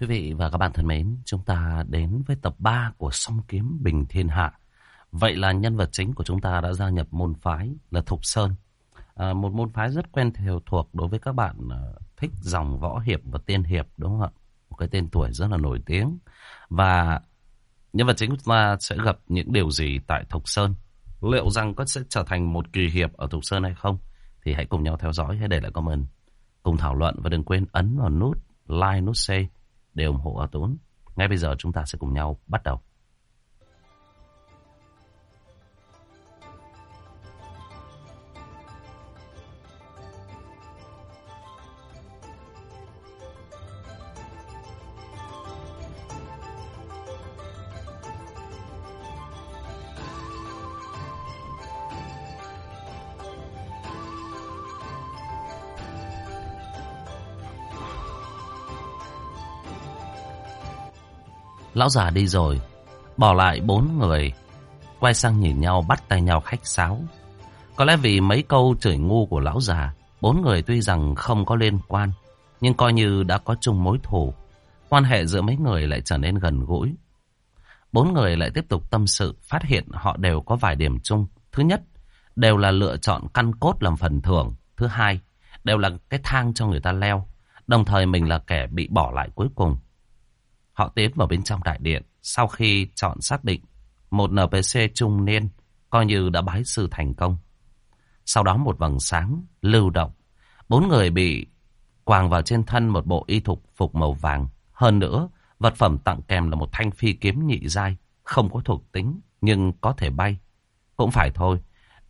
Quý vị và các bạn thân mến, chúng ta đến với tập 3 của Song Kiếm Bình Thiên Hạ. Vậy là nhân vật chính của chúng ta đã gia nhập môn phái là Thục Sơn. À, một môn phái rất quen theo thuộc đối với các bạn à, thích dòng võ hiệp và tiên hiệp đúng không ạ? Một cái tên tuổi rất là nổi tiếng. Và nhân vật chính của chúng ta sẽ gặp những điều gì tại Thục Sơn? Liệu rằng có sẽ trở thành một kỳ hiệp ở Thục Sơn hay không? Thì hãy cùng nhau theo dõi, hãy để lại comment, cùng thảo luận và đừng quên ấn vào nút like, nút share để ủng hộ A Tốn. Ngay bây giờ chúng ta sẽ cùng nhau bắt đầu. Lão già đi rồi, bỏ lại bốn người, quay sang nhìn nhau bắt tay nhau khách sáo. Có lẽ vì mấy câu chửi ngu của lão già, bốn người tuy rằng không có liên quan, nhưng coi như đã có chung mối thù. Quan hệ giữa mấy người lại trở nên gần gũi. Bốn người lại tiếp tục tâm sự, phát hiện họ đều có vài điểm chung. Thứ nhất, đều là lựa chọn căn cốt làm phần thưởng. Thứ hai, đều là cái thang cho người ta leo. Đồng thời mình là kẻ bị bỏ lại cuối cùng. Họ tiến vào bên trong đại điện sau khi chọn xác định một NPC trung niên coi như đã bái sư thành công. Sau đó một vầng sáng lưu động, bốn người bị quàng vào trên thân một bộ y thục phục màu vàng. Hơn nữa, vật phẩm tặng kèm là một thanh phi kiếm nhị giai, không có thuộc tính nhưng có thể bay. Cũng phải thôi,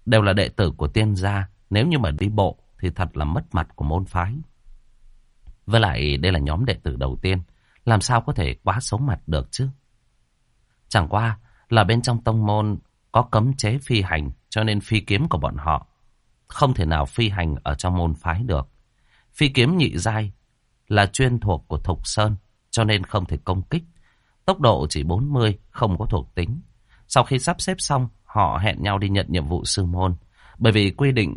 đều là đệ tử của tiên gia, nếu như mà đi bộ thì thật là mất mặt của môn phái. Với lại đây là nhóm đệ tử đầu tiên làm sao có thể quá xấu mặt được chứ? Chẳng qua là bên trong tông môn có cấm chế phi hành cho nên phi kiếm của bọn họ không thể nào phi hành ở trong môn phái được. Phi kiếm nhị giai là chuyên thuộc của Thục Sơn cho nên không thể công kích. Tốc độ chỉ 40, không có thuộc tính. Sau khi sắp xếp xong, họ hẹn nhau đi nhận nhiệm vụ sư môn. Bởi vì quy định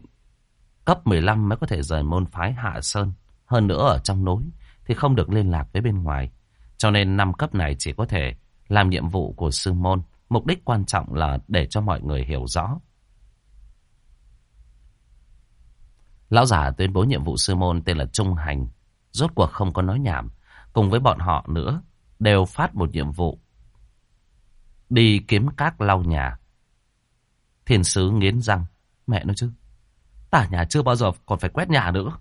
cấp 15 mới có thể rời môn phái Hạ Sơn. Hơn nữa ở trong núi thì không được liên lạc với bên ngoài. Cho nên năm cấp này chỉ có thể làm nhiệm vụ của sư môn. Mục đích quan trọng là để cho mọi người hiểu rõ. Lão giả tuyên bố nhiệm vụ sư môn tên là Trung Hành. Rốt cuộc không có nói nhảm. Cùng với bọn họ nữa, đều phát một nhiệm vụ. Đi kiếm các lau nhà. Thiên sứ nghiến răng. Mẹ nói chứ. Tả nhà chưa bao giờ còn phải quét nhà nữa.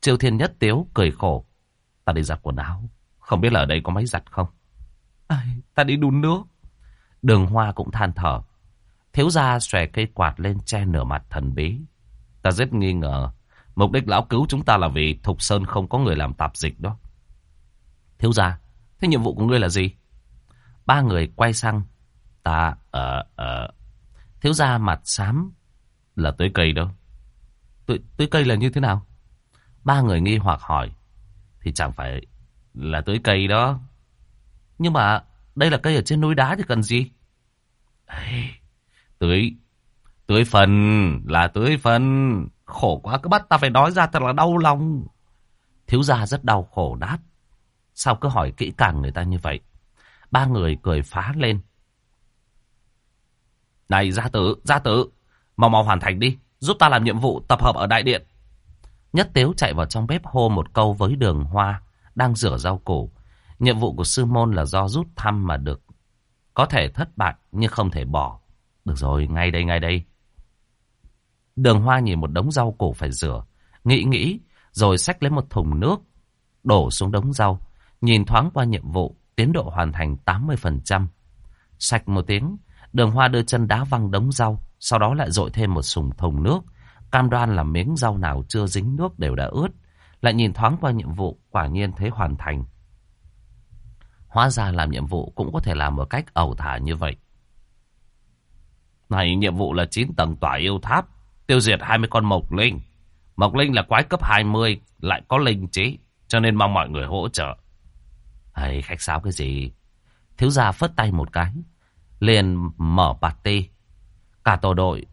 Triều Thiên Nhất Tiếu cười khổ. Ta đi giặt quần áo. Không biết là ở đây có máy giặt không? À, ta đi đun nước. Đường Hoa cũng than thở. Thiếu gia xòe cây quạt lên che nửa mặt thần bí. Ta rất nghi ngờ. Mục đích lão cứu chúng ta là vì Thục Sơn không có người làm tạp dịch đó. Thiếu gia, thế nhiệm vụ của ngươi là gì? Ba người quay sang. Ta, ờ, uh, ờ. Uh. Thiếu gia mặt xám là tưới cây đó. Tưới, tưới cây là như thế nào? Ba người nghi hoặc hỏi. Thì chẳng phải là tưới cây đó. Nhưng mà đây là cây ở trên núi đá thì cần gì? Ê, tưới, tưới phần là tưới phần. Khổ quá cứ bắt ta phải nói ra thật là đau lòng. Thiếu gia rất đau khổ đáp. Sao cứ hỏi kỹ càng người ta như vậy? Ba người cười phá lên. Này gia tử, gia tử, mau mau hoàn thành đi. Giúp ta làm nhiệm vụ tập hợp ở đại điện. Nhất Tiếu chạy vào trong bếp hô một câu với đường hoa, đang rửa rau củ. Nhiệm vụ của sư môn là do rút thăm mà được. Có thể thất bại nhưng không thể bỏ. Được rồi, ngay đây, ngay đây. Đường hoa nhìn một đống rau củ phải rửa. Nghĩ nghĩ, rồi xách lấy một thùng nước, đổ xuống đống rau. Nhìn thoáng qua nhiệm vụ, tiến độ hoàn thành 80%. Sạch một tiếng, đường hoa đưa chân đá văng đống rau, sau đó lại dội thêm một sùng thùng nước, Cam đoan là miếng rau nào chưa dính nước đều đã ướt. Lại nhìn thoáng qua nhiệm vụ, quả nhiên thấy hoàn thành. Hóa ra làm nhiệm vụ cũng có thể làm một cách ẩu thả như vậy. Này, nhiệm vụ là 9 tầng tỏa yêu tháp, tiêu diệt 20 con mộc linh. Mộc linh là quái cấp 20, lại có linh trí, cho nên mong mọi người hỗ trợ. Hay khách sáo cái gì? Thiếu gia phất tay một cái, liền mở party. Cả tổ đội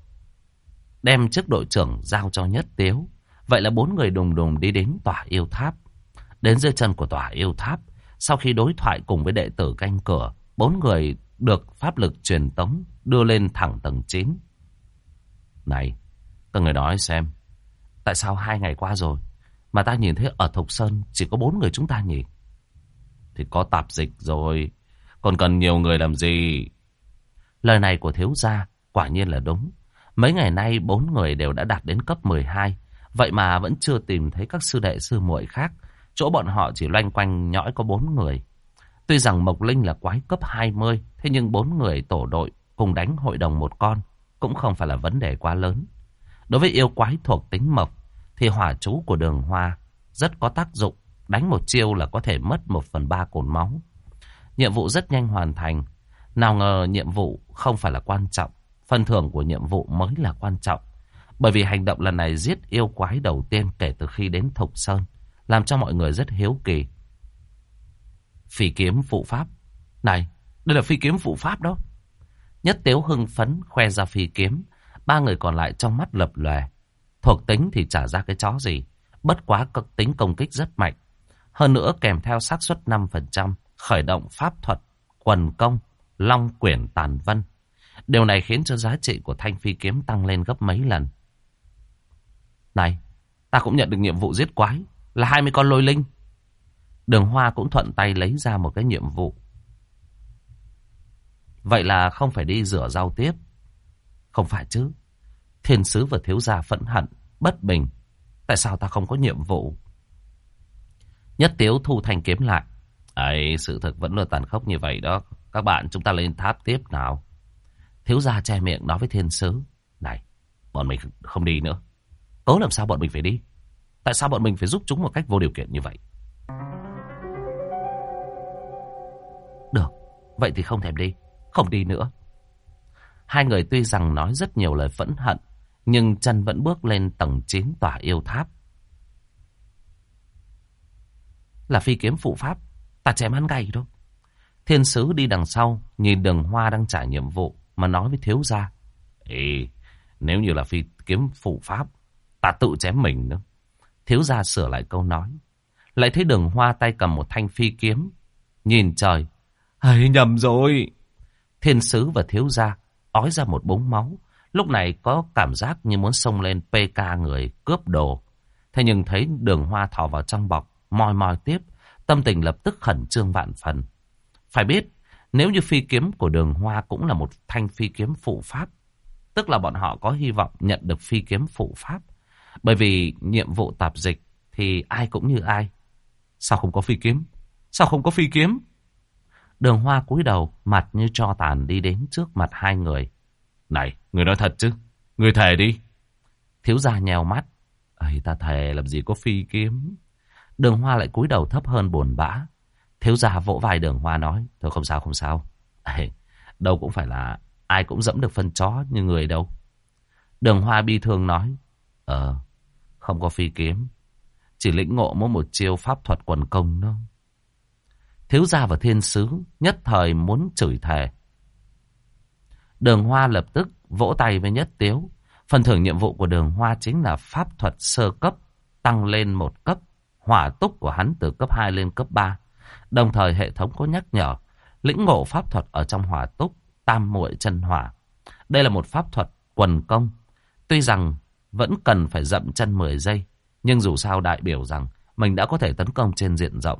đem chức đội trưởng giao cho Nhất Tiếu. Vậy là bốn người đùng đùng đi đến tòa yêu tháp. Đến dưới chân của tòa yêu tháp, Sau khi đối thoại cùng với đệ tử canh cửa, bốn người được pháp lực truyền tống đưa lên thẳng tầng 9. Này, các người nói xem, tại sao hai ngày qua rồi mà ta nhìn thấy ở Thục Sơn chỉ có bốn người chúng ta nhỉ? Thì có tạp dịch rồi, còn cần nhiều người làm gì? Lời này của thiếu gia quả nhiên là đúng. Mấy ngày nay bốn người đều đã đạt đến cấp 12, vậy mà vẫn chưa tìm thấy các sư đệ sư muội khác. Chỗ bọn họ chỉ loanh quanh nhõi có bốn người. Tuy rằng Mộc Linh là quái cấp 20, thế nhưng bốn người tổ đội cùng đánh hội đồng một con cũng không phải là vấn đề quá lớn. Đối với yêu quái thuộc tính mộc, thì hỏa chú của đường hoa rất có tác dụng. Đánh một chiêu là có thể mất một phần ba cồn máu. Nhiệm vụ rất nhanh hoàn thành. Nào ngờ nhiệm vụ không phải là quan trọng. Phần thưởng của nhiệm vụ mới là quan trọng. Bởi vì hành động lần này giết yêu quái đầu tiên kể từ khi đến Thục Sơn. Làm cho mọi người rất hiếu kỳ. Phi kiếm phụ pháp. Này, đây là phi kiếm phụ pháp đó. Nhất Tiếu hưng phấn khoe ra phi kiếm. Ba người còn lại trong mắt lập lòe. Thuộc tính thì trả ra cái chó gì. Bất quá cực tính công kích rất mạnh. Hơn nữa kèm theo xác suất 5% khởi động pháp thuật, quần công, long quyển tàn vân. Điều này khiến cho giá trị của thanh phi kiếm tăng lên gấp mấy lần. Này, ta cũng nhận được nhiệm vụ giết quái, là 20 con lôi linh. Đường Hoa cũng thuận tay lấy ra một cái nhiệm vụ. Vậy là không phải đi rửa rau tiếp. Không phải chứ. Thiên sứ và thiếu gia phẫn hận, bất bình. Tại sao ta không có nhiệm vụ? Nhất tiếu thu thanh kiếm lại. ấy sự thật vẫn là tàn khốc như vậy đó. Các bạn chúng ta lên tháp tiếp nào. Thiếu gia che miệng nói với thiên sứ. Này, bọn mình không đi nữa. Cố làm sao bọn mình phải đi? Tại sao bọn mình phải giúp chúng một cách vô điều kiện như vậy? Được, vậy thì không thèm đi. Không đi nữa. Hai người tuy rằng nói rất nhiều lời phẫn hận, nhưng chân vẫn bước lên tầng 9 tòa yêu tháp. Là phi kiếm phụ pháp, ta chém hắn gầy đâu. Thiên sứ đi đằng sau, nhìn đường hoa đang trả nhiệm vụ, mà nói với thiếu gia. Ê, nếu như là phi kiếm phụ pháp, ta tự chém mình nữa. Thiếu gia sửa lại câu nói. Lại thấy đường hoa tay cầm một thanh phi kiếm. Nhìn trời. Ấy nhầm rồi. Thiên sứ và thiếu gia ói ra một búng máu. Lúc này có cảm giác như muốn xông lên PK người cướp đồ. Thế nhưng thấy đường hoa thò vào trong bọc, moi moi tiếp. Tâm tình lập tức khẩn trương vạn phần. Phải biết, nếu như phi kiếm của đường hoa cũng là một thanh phi kiếm phụ pháp, tức là bọn họ có hy vọng nhận được phi kiếm phụ pháp. Bởi vì nhiệm vụ tạp dịch thì ai cũng như ai. Sao không có phi kiếm? Sao không có phi kiếm? Đường hoa cúi đầu, mặt như cho tàn đi đến trước mặt hai người. Này, người nói thật chứ? Người thề đi. Thiếu gia nhèo mắt. Ây, ta thề làm gì có phi kiếm. Đường hoa lại cúi đầu thấp hơn buồn bã. Thiếu gia vỗ vai đường hoa nói. Thôi không sao, không sao. Ê, đâu cũng phải là ai cũng dẫm được phân chó như người đâu. Đường hoa bi thương nói. Ờ, không có phi kiếm. Chỉ lĩnh ngộ mỗi một chiêu pháp thuật quần công thôi. Thiếu gia và thiên sứ nhất thời muốn chửi thề. Đường Hoa lập tức vỗ tay với Nhất Tiếu. Phần thưởng nhiệm vụ của Đường Hoa chính là pháp thuật sơ cấp, tăng lên một cấp. Hỏa túc của hắn từ cấp 2 lên cấp 3. Đồng thời hệ thống có nhắc nhở, lĩnh ngộ pháp thuật ở trong hỏa túc, tam muội chân hỏa. Đây là một pháp thuật quần công. Tuy rằng vẫn cần phải dậm chân 10 giây, nhưng dù sao đại biểu rằng mình đã có thể tấn công trên diện rộng.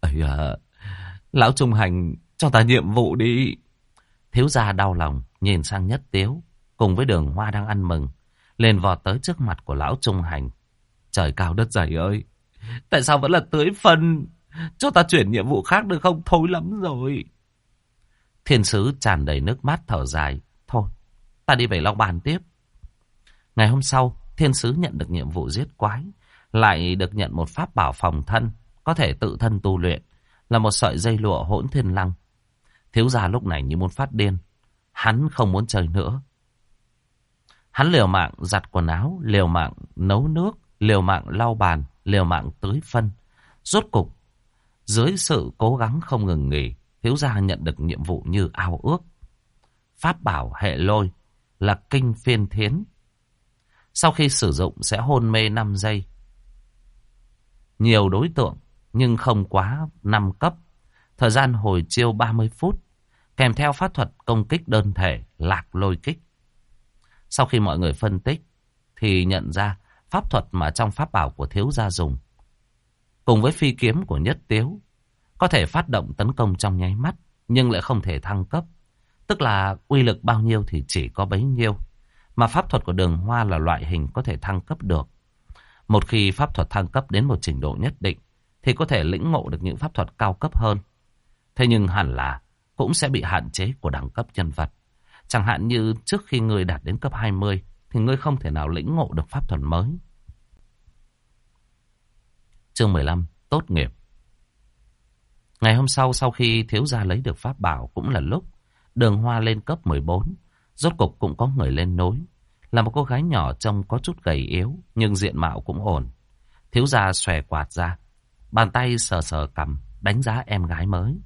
Ây à, lão trung hành cho ta nhiệm vụ đi. Thiếu gia đau lòng, nhìn sang nhất tiếu, cùng với đường hoa đang ăn mừng, lên vọt tới trước mặt của lão trung hành. Trời cao đất dày ơi, tại sao vẫn là tưới phân? Cho ta chuyển nhiệm vụ khác được không? Thối lắm rồi. Thiên sứ tràn đầy nước mắt thở dài. Ta đi về lau Bàn tiếp. Ngày hôm sau, thiên sứ nhận được nhiệm vụ giết quái, lại được nhận một pháp bảo phòng thân, có thể tự thân tu luyện, là một sợi dây lụa hỗn thiên lăng. Thiếu gia lúc này như muốn phát điên. Hắn không muốn chơi nữa. Hắn liều mạng giặt quần áo, liều mạng nấu nước, liều mạng lau bàn, liều mạng tưới phân. Rốt cục, dưới sự cố gắng không ngừng nghỉ, thiếu gia nhận được nhiệm vụ như ao ước. Pháp bảo hệ lôi là kinh phiên thiến. Sau khi sử dụng sẽ hôn mê 5 giây. Nhiều đối tượng nhưng không quá 5 cấp. Thời gian hồi chiêu 30 phút, kèm theo pháp thuật công kích đơn thể, lạc lôi kích. Sau khi mọi người phân tích, thì nhận ra pháp thuật mà trong pháp bảo của thiếu gia dùng, cùng với phi kiếm của nhất tiếu, có thể phát động tấn công trong nháy mắt, nhưng lại không thể thăng cấp. Tức là uy lực bao nhiêu thì chỉ có bấy nhiêu. Mà pháp thuật của đường hoa là loại hình có thể thăng cấp được. Một khi pháp thuật thăng cấp đến một trình độ nhất định, thì có thể lĩnh ngộ được những pháp thuật cao cấp hơn. Thế nhưng hẳn là cũng sẽ bị hạn chế của đẳng cấp nhân vật. Chẳng hạn như trước khi ngươi đạt đến cấp 20 thì ngươi không thể nào lĩnh ngộ được pháp thuật mới. Chương 15 Tốt nghiệp Ngày hôm sau sau khi thiếu gia lấy được pháp bảo cũng là lúc đường hoa lên cấp 14. Rốt cục cũng có người lên nối. Là một cô gái nhỏ trông có chút gầy yếu nhưng diện mạo cũng ổn. Thiếu gia xòe quạt ra. Bàn tay sờ sờ cầm đánh giá em gái mới.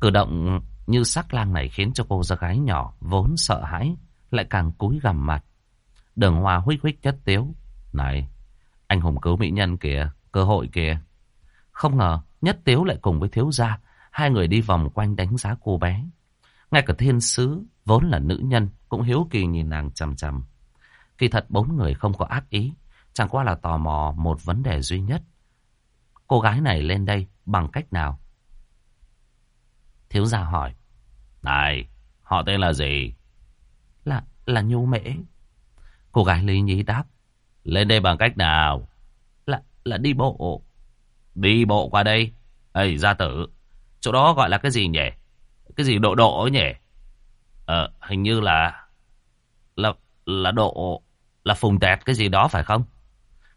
Cử động như sắc lang này khiến cho cô gia gái nhỏ vốn sợ hãi lại càng cúi gằm mặt. Đường hoa huých huých chất tiếu. Này, anh hùng cứu mỹ nhân kìa, cơ hội kìa. Không ngờ, nhất tiếu lại cùng với thiếu gia, hai người đi vòng quanh đánh giá cô bé. Ngay cả thiên sứ, vốn là nữ nhân, cũng hiếu kỳ nhìn nàng chằm chằm. Kỳ thật bốn người không có ác ý, chẳng qua là tò mò một vấn đề duy nhất. Cô gái này lên đây bằng cách nào? Thiếu gia hỏi. Này, họ tên là gì? Là, là Nhu Mễ. Cô gái lý nhí đáp. Lên đây bằng cách nào? Là, là đi bộ. Đi bộ qua đây. Ê, gia tử. Chỗ đó gọi là cái gì nhỉ? Cái gì độ độ ấy nhỉ? Ờ, hình như là... Là, là độ... Là phùng tẹt cái gì đó phải không?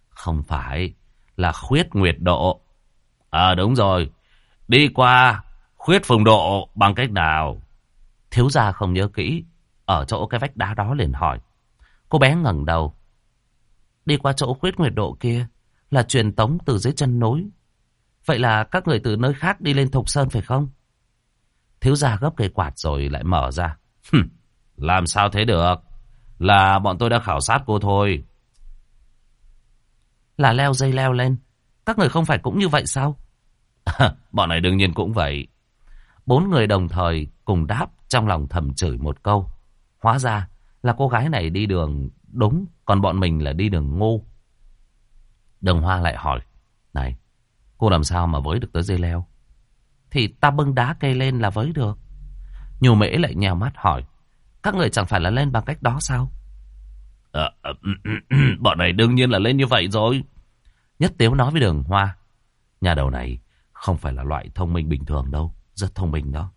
Không phải. Là khuyết nguyệt độ. À đúng rồi. Đi qua khuyết phùng độ bằng cách nào? Thiếu gia không nhớ kỹ. Ở chỗ cái vách đá đó liền hỏi. Cô bé ngẩng đầu. Đi qua chỗ khuyết nguyệt độ kia là truyền tống từ dưới chân núi. Vậy là các người từ nơi khác đi lên Thục Sơn phải không? Thiếu gia gấp cây quạt rồi lại mở ra. Hừm, làm sao thế được? Là bọn tôi đã khảo sát cô thôi. Là leo dây leo lên. Các người không phải cũng như vậy sao? bọn này đương nhiên cũng vậy. Bốn người đồng thời cùng đáp trong lòng thầm chửi một câu. Hóa ra là cô gái này đi đường đúng, còn bọn mình là đi đường ngu. Đường Hoa lại hỏi, này, cô làm sao mà với được tới dây leo? Thì ta bưng đá cây lên là với được. Nhiều mễ lại nhèo mắt hỏi, các người chẳng phải là lên bằng cách đó sao? À, à, bọn này đương nhiên là lên như vậy rồi. Nhất Tiếu nói với đường Hoa, nhà đầu này không phải là loại thông minh bình thường đâu, rất thông minh đó.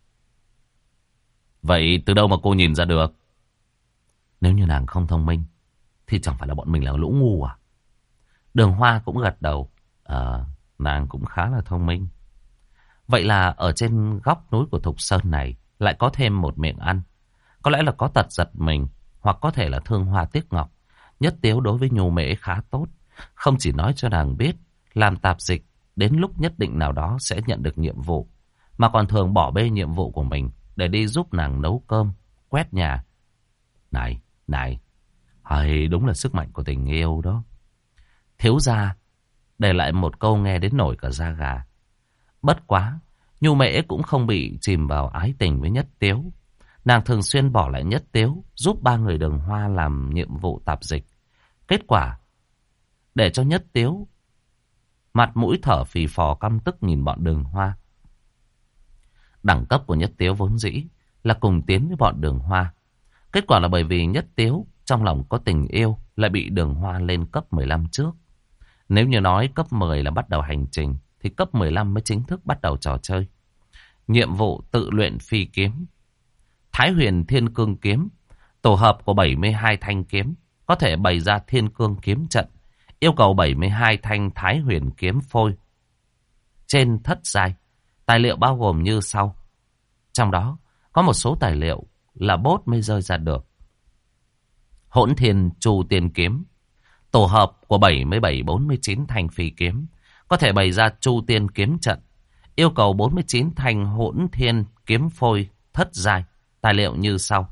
Vậy từ đâu mà cô nhìn ra được? Nếu như nàng không thông minh, thì chẳng phải là bọn mình là lũ ngu à? Đường Hoa cũng gật đầu. Ờ, nàng cũng khá là thông minh. Vậy là ở trên góc núi của Thục Sơn này lại có thêm một miệng ăn. Có lẽ là có tật giật mình, hoặc có thể là thương hoa tiếc ngọc. Nhất tiếu đối với nhu mễ khá tốt. Không chỉ nói cho nàng biết, làm tạp dịch, đến lúc nhất định nào đó sẽ nhận được nhiệm vụ. Mà còn thường bỏ bê nhiệm vụ của mình để đi giúp nàng nấu cơm, quét nhà. Này, này, hay đúng là sức mạnh của tình yêu đó. Thiếu gia, để lại một câu nghe đến nổi cả da gà. Bất quá, Nhu Mễ cũng không bị chìm vào ái tình với Nhất Tiếu. Nàng thường xuyên bỏ lại Nhất Tiếu, giúp ba người đường hoa làm nhiệm vụ tạp dịch. Kết quả, để cho Nhất Tiếu, mặt mũi thở phì phò căm tức nhìn bọn đường hoa. Đẳng cấp của Nhất Tiếu vốn dĩ là cùng tiến với bọn đường hoa. Kết quả là bởi vì Nhất Tiếu trong lòng có tình yêu lại bị đường hoa lên cấp 15 trước. Nếu như nói cấp 10 là bắt đầu hành trình, thì cấp 15 mới chính thức bắt đầu trò chơi. Nhiệm vụ tự luyện phi kiếm. Thái huyền thiên cương kiếm, tổ hợp của 72 thanh kiếm, có thể bày ra thiên cương kiếm trận, yêu cầu 72 thanh thái huyền kiếm phôi. Trên thất giai, tài liệu bao gồm như sau. Trong đó, có một số tài liệu là bốt mới rơi ra được. Hỗn thiên trù tiền kiếm, tổ hợp của 77-49 thanh phi kiếm, có thể bày ra chu tiên kiếm trận, yêu cầu 49 thanh hỗn thiên kiếm phôi thất giai, tài liệu như sau.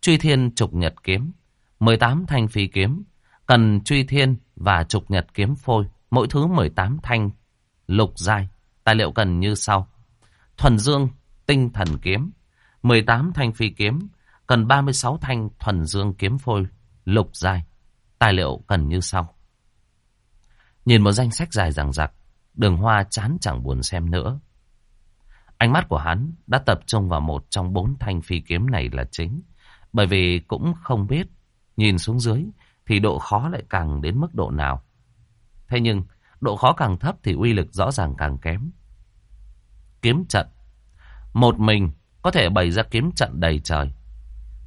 Truy thiên trục nhật kiếm, 18 thanh phi kiếm, cần truy thiên và trục nhật kiếm phôi, mỗi thứ 18 thanh lục giai. Tài liệu cần như sau. Thuần dương tinh thần kiếm. 18 thanh phi kiếm. Cần 36 thanh thuần dương kiếm phôi lục giai. Tài liệu cần như sau. Nhìn một danh sách dài dằng dặc. Đường hoa chán chẳng buồn xem nữa. Ánh mắt của hắn đã tập trung vào một trong bốn thanh phi kiếm này là chính. Bởi vì cũng không biết, nhìn xuống dưới thì độ khó lại càng đến mức độ nào. Thế nhưng, độ khó càng thấp thì uy lực rõ ràng càng kém. Kiếm trận Một mình có thể bày ra kiếm trận đầy trời.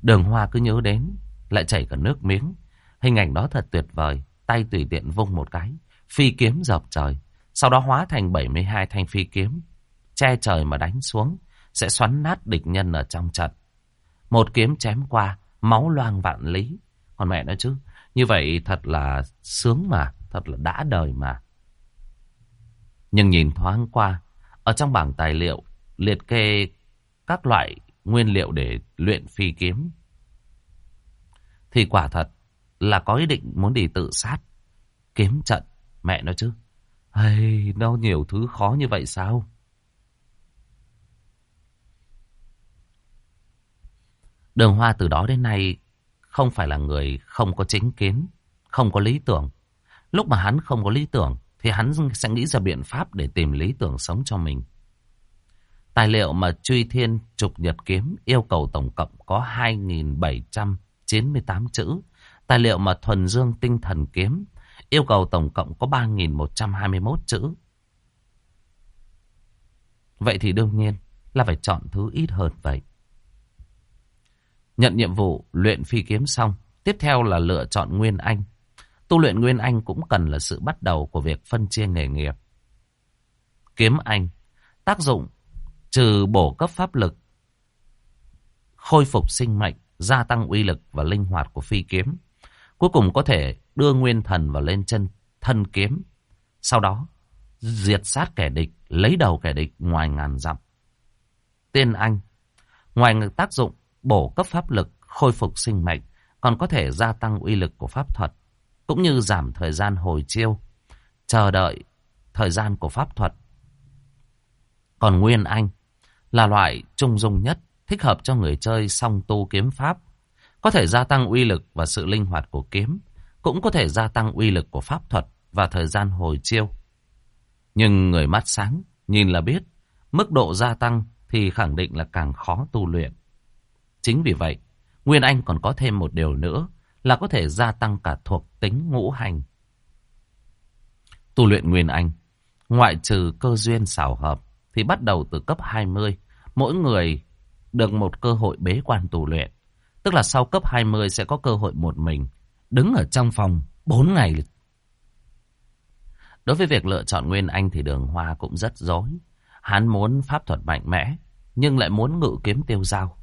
Đường hoa cứ nhớ đến, lại chảy cả nước miếng. Hình ảnh đó thật tuyệt vời, tay tùy tiện vung một cái, phi kiếm dọc trời. Sau đó hóa thành 72 thanh phi kiếm, che trời mà đánh xuống, sẽ xoắn nát địch nhân ở trong trận. Một kiếm chém qua, máu loang vạn lý. Còn mẹ nói chứ, như vậy thật là sướng mà, thật là đã đời mà. Nhưng nhìn thoáng qua, ở trong bảng tài liệu, liệt kê các loại nguyên liệu để luyện phi kiếm. Thì quả thật là có ý định muốn đi tự sát. Kiếm trận, mẹ nói chứ. Hay, nó nhiều thứ khó như vậy sao? Đường Hoa từ đó đến nay không phải là người không có chính kiến, không có lý tưởng. Lúc mà hắn không có lý tưởng thì hắn sẽ nghĩ ra biện pháp để tìm lý tưởng sống cho mình. Tài liệu mà Truy Thiên Trục Nhật Kiếm yêu cầu tổng cộng có 2.798 chữ. Tài liệu mà Thuần Dương Tinh Thần Kiếm yêu cầu tổng cộng có 3.121 chữ. Vậy thì đương nhiên là phải chọn thứ ít hơn vậy. Nhận nhiệm vụ luyện phi kiếm xong, tiếp theo là lựa chọn Nguyên Anh. Tu luyện Nguyên Anh cũng cần là sự bắt đầu của việc phân chia nghề nghiệp. Kiếm Anh, tác dụng trừ bổ cấp pháp lực, khôi phục sinh mệnh, gia tăng uy lực và linh hoạt của phi kiếm. Cuối cùng có thể đưa nguyên thần vào lên chân thân kiếm. Sau đó, diệt sát kẻ địch, lấy đầu kẻ địch ngoài ngàn dặm. Tiên Anh, ngoài tác dụng bổ cấp pháp lực, khôi phục sinh mệnh, còn có thể gia tăng uy lực của pháp thuật, cũng như giảm thời gian hồi chiêu, chờ đợi thời gian của pháp thuật. Còn Nguyên Anh là loại trung dung nhất, thích hợp cho người chơi song tu kiếm pháp, có thể gia tăng uy lực và sự linh hoạt của kiếm, cũng có thể gia tăng uy lực của pháp thuật và thời gian hồi chiêu. Nhưng người mắt sáng nhìn là biết, mức độ gia tăng thì khẳng định là càng khó tu luyện. Chính vì vậy, Nguyên Anh còn có thêm một điều nữa là có thể gia tăng cả thuộc tính ngũ hành. Tu luyện Nguyên Anh, ngoại trừ cơ duyên xảo hợp, thì bắt đầu từ cấp 20, mỗi người được một cơ hội bế quan tu luyện. Tức là sau cấp 20 sẽ có cơ hội một mình, đứng ở trong phòng 4 ngày. Đối với việc lựa chọn Nguyên Anh thì đường hoa cũng rất dối. Hắn muốn pháp thuật mạnh mẽ, nhưng lại muốn ngự kiếm tiêu dao.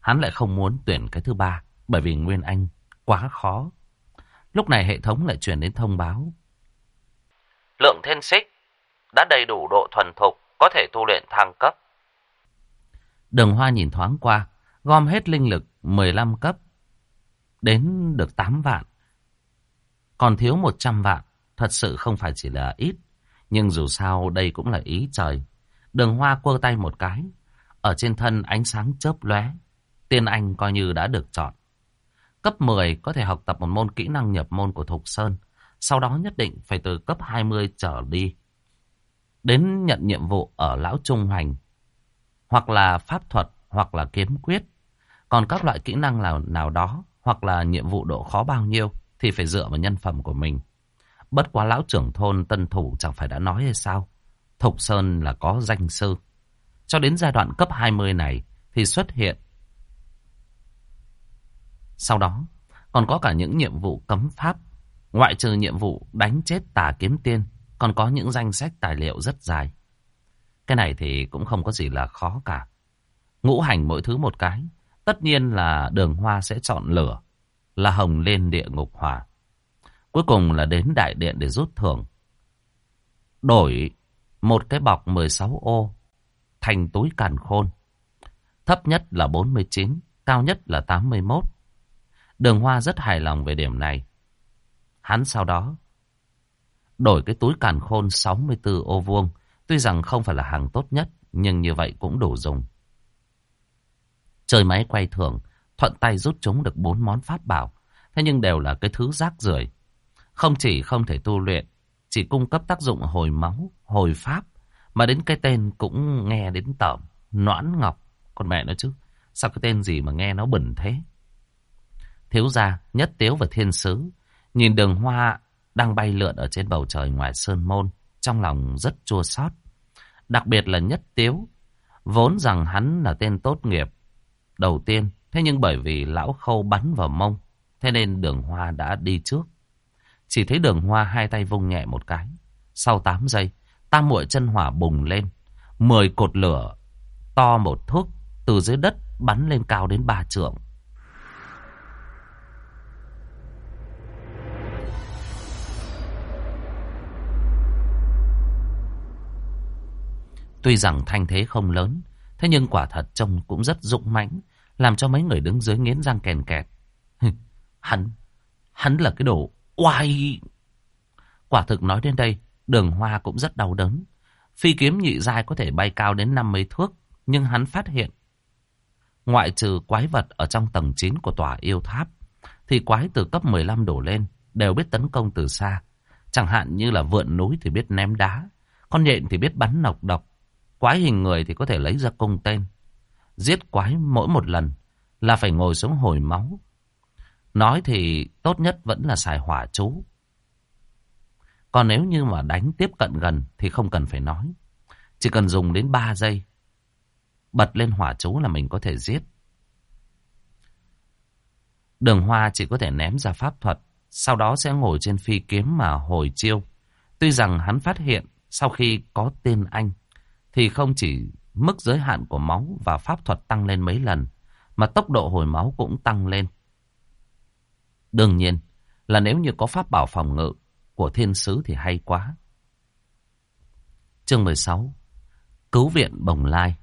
Hắn lại không muốn tuyển cái thứ ba, bởi vì Nguyên Anh quá khó. Lúc này hệ thống lại truyền đến thông báo. Lượng thiên xích đã đầy đủ độ thuần thục, có thể tu luyện thăng cấp. Đường Hoa nhìn thoáng qua, gom hết linh lực 15 cấp, đến được 8 vạn. Còn thiếu 100 vạn, thật sự không phải chỉ là ít, nhưng dù sao đây cũng là ý trời. Đường Hoa quơ tay một cái, ở trên thân ánh sáng chớp lóe, Tiên Anh coi như đã được chọn. Cấp 10 có thể học tập một môn kỹ năng nhập môn của Thục Sơn. Sau đó nhất định phải từ cấp 20 trở đi. Đến nhận nhiệm vụ ở Lão Trung Hoành, Hoặc là pháp thuật, hoặc là kiếm quyết. Còn các loại kỹ năng nào, nào đó, hoặc là nhiệm vụ độ khó bao nhiêu, thì phải dựa vào nhân phẩm của mình. Bất quá lão trưởng thôn tân thủ chẳng phải đã nói hay sao. Thục Sơn là có danh sư. Cho đến giai đoạn cấp 20 này thì xuất hiện sau đó, còn có cả những nhiệm vụ cấm pháp. Ngoại trừ nhiệm vụ đánh chết tà kiếm tiên, còn có những danh sách tài liệu rất dài. Cái này thì cũng không có gì là khó cả. Ngũ hành mỗi thứ một cái. Tất nhiên là đường hoa sẽ chọn lửa, là hồng lên địa ngục hỏa. Cuối cùng là đến đại điện để rút thưởng. Đổi một cái bọc 16 ô thành túi càn khôn. Thấp nhất là 49, cao nhất là 81. Đường Hoa rất hài lòng về điểm này. Hắn sau đó Đổi cái túi càn khôn 64 ô vuông. Tuy rằng không phải là hàng tốt nhất, nhưng như vậy cũng đủ dùng. Chơi máy quay thường, thuận tay rút chúng được bốn món pháp bảo. Thế nhưng đều là cái thứ rác rưởi Không chỉ không thể tu luyện, chỉ cung cấp tác dụng hồi máu, hồi pháp, mà đến cái tên cũng nghe đến tởm, noãn ngọc. Con mẹ nó chứ, sao cái tên gì mà nghe nó bẩn thế? Thiếu gia, nhất tiếu và thiên sứ, nhìn đường hoa đang bay lượn ở trên bầu trời ngoài sơn môn, trong lòng rất chua xót. Đặc biệt là nhất tiếu, vốn rằng hắn là tên tốt nghiệp đầu tiên, thế nhưng bởi vì lão khâu bắn vào mông, thế nên đường hoa đã đi trước. Chỉ thấy đường hoa hai tay vung nhẹ một cái. Sau 8 giây, tam muội chân hỏa bùng lên. Mười cột lửa to một thước từ dưới đất bắn lên cao đến ba trượng. Tuy rằng thanh thế không lớn, thế nhưng quả thật trông cũng rất dũng mãnh, làm cho mấy người đứng dưới nghiến răng kèn kẹt. hắn, hắn là cái đồ oai. Quả thực nói đến đây, đường hoa cũng rất đau đớn. Phi kiếm nhị giai có thể bay cao đến 50 thước, nhưng hắn phát hiện. Ngoại trừ quái vật ở trong tầng 9 của tòa yêu tháp, thì quái từ cấp 15 đổ lên đều biết tấn công từ xa. Chẳng hạn như là vượn núi thì biết ném đá, con nhện thì biết bắn nọc độc, quái hình người thì có thể lấy ra cung tên. Giết quái mỗi một lần là phải ngồi xuống hồi máu. Nói thì tốt nhất vẫn là xài hỏa chú. Còn nếu như mà đánh tiếp cận gần thì không cần phải nói. Chỉ cần dùng đến 3 giây. Bật lên hỏa chú là mình có thể giết. Đường hoa chỉ có thể ném ra pháp thuật. Sau đó sẽ ngồi trên phi kiếm mà hồi chiêu. Tuy rằng hắn phát hiện sau khi có tên anh. Thì không chỉ mức giới hạn của máu và pháp thuật tăng lên mấy lần. Mà tốc độ hồi máu cũng tăng lên. Đương nhiên, là nếu như có pháp bảo phòng ngự của thiên sứ thì hay quá. Chương 16 Cứu viện Bồng Lai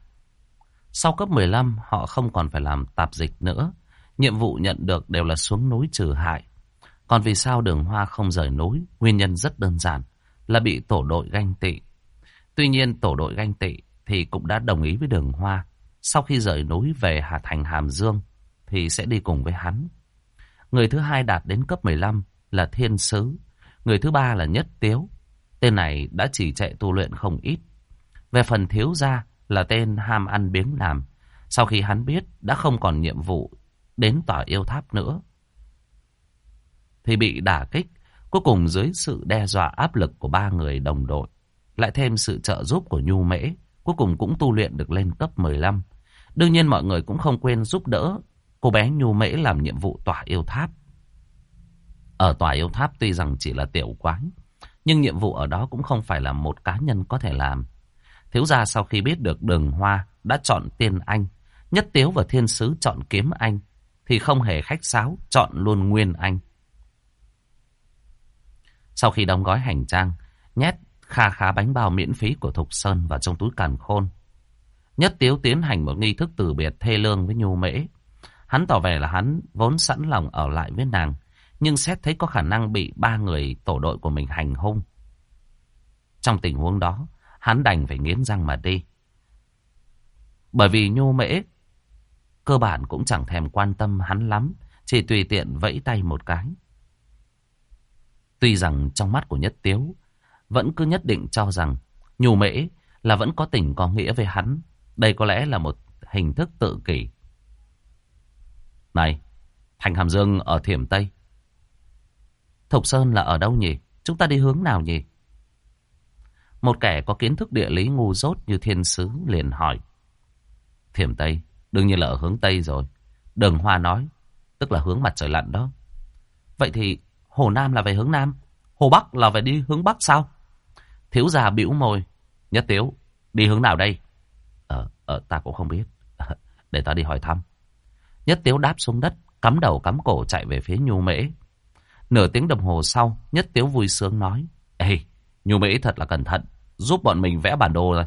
Sau cấp 15 họ không còn phải làm tạp dịch nữa. Nhiệm vụ nhận được đều là xuống núi trừ hại. Còn vì sao đường hoa không rời núi? Nguyên nhân rất đơn giản, là bị tổ đội ganh tị. Tuy nhiên tổ đội ganh tị thì cũng đã đồng ý với đường hoa. Sau khi rời núi về Hà Thành Hàm Dương thì sẽ đi cùng với hắn. Người thứ hai đạt đến cấp 15 là Thiên Sứ. Người thứ ba là Nhất Tiếu. Tên này đã chỉ chạy tu luyện không ít. Về phần thiếu gia là tên ham ăn biếng làm. Sau khi hắn biết đã không còn nhiệm vụ đến tòa yêu tháp nữa. Thì bị đả kích. Cuối cùng dưới sự đe dọa áp lực của ba người đồng đội. Lại thêm sự trợ giúp của Nhu Mễ. Cuối cùng cũng tu luyện được lên cấp 15. Đương nhiên mọi người cũng không quên giúp đỡ cô bé Nhu Mễ làm nhiệm vụ tỏa yêu tháp. Ở tòa yêu tháp tuy rằng chỉ là tiểu quái, nhưng nhiệm vụ ở đó cũng không phải là một cá nhân có thể làm. Thiếu gia sau khi biết được đường hoa đã chọn tiên anh, nhất tiếu và thiên sứ chọn kiếm anh, thì không hề khách sáo, chọn luôn nguyên anh. Sau khi đóng gói hành trang, nhét kha khá bánh bao miễn phí của Thục Sơn vào trong túi càn khôn. Nhất tiếu tiến hành một nghi thức từ biệt thê lương với Nhu Mễ. Hắn tỏ vẻ là hắn vốn sẵn lòng ở lại với nàng, nhưng xét thấy có khả năng bị ba người tổ đội của mình hành hung. Trong tình huống đó, hắn đành phải nghiến răng mà đi. Bởi vì Nhu Mễ cơ bản cũng chẳng thèm quan tâm hắn lắm, chỉ tùy tiện vẫy tay một cái. Tuy rằng trong mắt của Nhất Tiếu, vẫn cứ nhất định cho rằng Nhu Mễ là vẫn có tình có nghĩa với hắn. Đây có lẽ là một hình thức tự kỷ. Này, Thành Hàm Dương ở Thiểm Tây. Thục Sơn là ở đâu nhỉ? Chúng ta đi hướng nào nhỉ? Một kẻ có kiến thức địa lý ngu dốt như thiên sứ liền hỏi. Thiểm Tây, đương nhiên là ở hướng Tây rồi. Đường Hoa nói, tức là hướng mặt trời lặn đó. Vậy thì Hồ Nam là về hướng Nam, Hồ Bắc là về đi hướng Bắc sao? Thiếu gia bĩu môi. Nhất Tiếu, đi hướng nào đây? Ờ, ờ ta cũng không biết. Để ta đi hỏi thăm. Nhất Tiếu đáp xuống đất, cắm đầu cắm cổ chạy về phía Nhu Mễ. Nửa tiếng đồng hồ sau, Nhất Tiếu vui sướng nói. Ê, Nhu Mễ thật là cẩn thận, giúp bọn mình vẽ bản đồ rồi.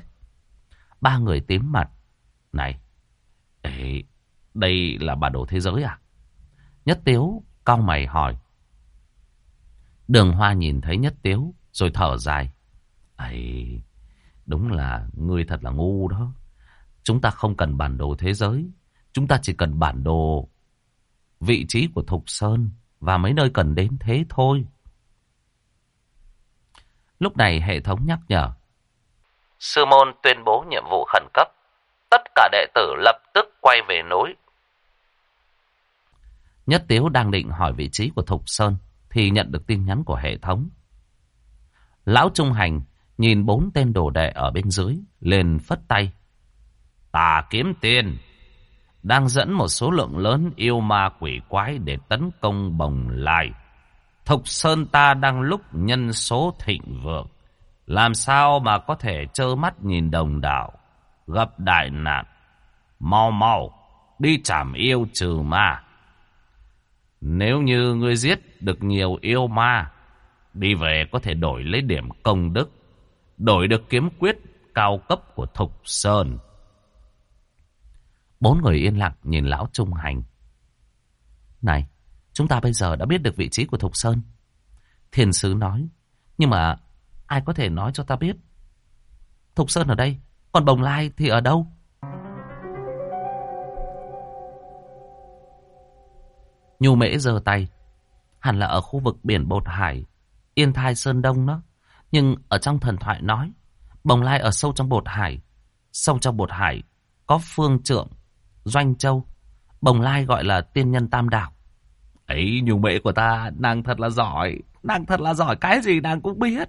Ba người tím mặt. Này, ê, đây là bản đồ thế giới à? Nhất Tiếu cau mày hỏi. Đường Hoa nhìn thấy Nhất Tiếu, Rồi thở dài ấy đúng là ngươi thật là ngu đó. Chúng ta không cần bản đồ thế giới. Chúng ta chỉ cần bản đồ vị trí của Thục Sơn và mấy nơi cần đến thế thôi. Lúc này hệ thống nhắc nhở. Sư môn tuyên bố nhiệm vụ khẩn cấp. Tất cả đệ tử lập tức quay về núi. Nhất Tiếu đang định hỏi vị trí của Thục Sơn thì nhận được tin nhắn của hệ thống. Lão Trung Hành nhìn bốn tên đồ đệ ở bên dưới, lên phất tay. Tà kiếm tiền, đang dẫn một số lượng lớn yêu ma quỷ quái để tấn công bồng lai. Thục Sơn ta đang lúc nhân số thịnh vượng. Làm sao mà có thể trơ mắt nhìn đồng đảo, gặp đại nạn. Mau mau, đi chảm yêu trừ ma. Nếu như ngươi giết được nhiều yêu ma, đi về có thể đổi lấy điểm công đức, đổi được kiếm quyết cao cấp của Thục Sơn. Bốn người yên lặng nhìn lão trung hành. Này, chúng ta bây giờ đã biết được vị trí của Thục Sơn. Thiền sứ nói, nhưng mà ai có thể nói cho ta biết? Thục Sơn ở đây, còn Bồng Lai thì ở đâu? Nhu Mễ giơ tay, hẳn là ở khu vực biển Bột Hải, Yên Thai Sơn Đông đó. Nhưng ở trong thần thoại nói, Bồng Lai ở sâu trong Bột Hải, sâu trong Bột Hải có phương trượng Doanh Châu. Bồng Lai gọi là tiên nhân tam đảo. Ấy, nhung mệ của ta, nàng thật là giỏi. Nàng thật là giỏi, cái gì nàng cũng biết.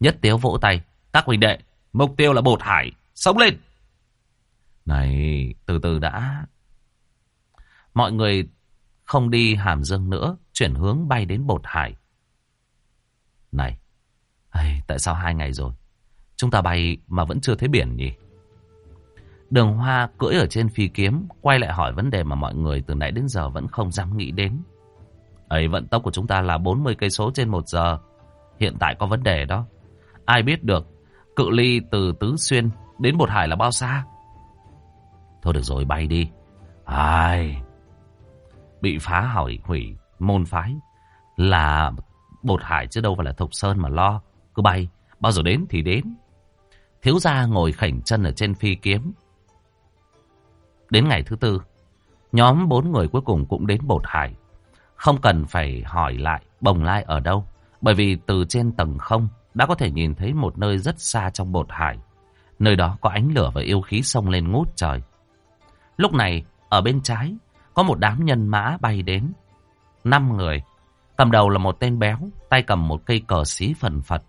Nhất tiếu vỗ tay. Các huynh đệ, mục tiêu là bột hải. Sống lên! Này, từ từ đã. Mọi người không đi hàm dương nữa, chuyển hướng bay đến bột hải. Này, tại sao hai ngày rồi? Chúng ta bay mà vẫn chưa thấy biển nhỉ? Đường Hoa cưỡi ở trên phi kiếm, quay lại hỏi vấn đề mà mọi người từ nãy đến giờ vẫn không dám nghĩ đến. Ấy vận tốc của chúng ta là 40 cây số trên một giờ. Hiện tại có vấn đề đó. Ai biết được cự ly từ Tứ Xuyên đến Bột Hải là bao xa? Thôi được rồi, bay đi. Ai... Bị phá hỏi hủy môn phái là Bột Hải chứ đâu phải là Thục Sơn mà lo. Cứ bay, bao giờ đến thì đến. Thiếu gia ngồi khảnh chân ở trên phi kiếm, Đến ngày thứ tư, nhóm bốn người cuối cùng cũng đến Bột Hải. Không cần phải hỏi lại Bồng Lai ở đâu, bởi vì từ trên tầng không đã có thể nhìn thấy một nơi rất xa trong Bột Hải. Nơi đó có ánh lửa và yêu khí sông lên ngút trời. Lúc này, ở bên trái, có một đám nhân mã bay đến. Năm người, cầm đầu là một tên béo, tay cầm một cây cờ xí phần phật.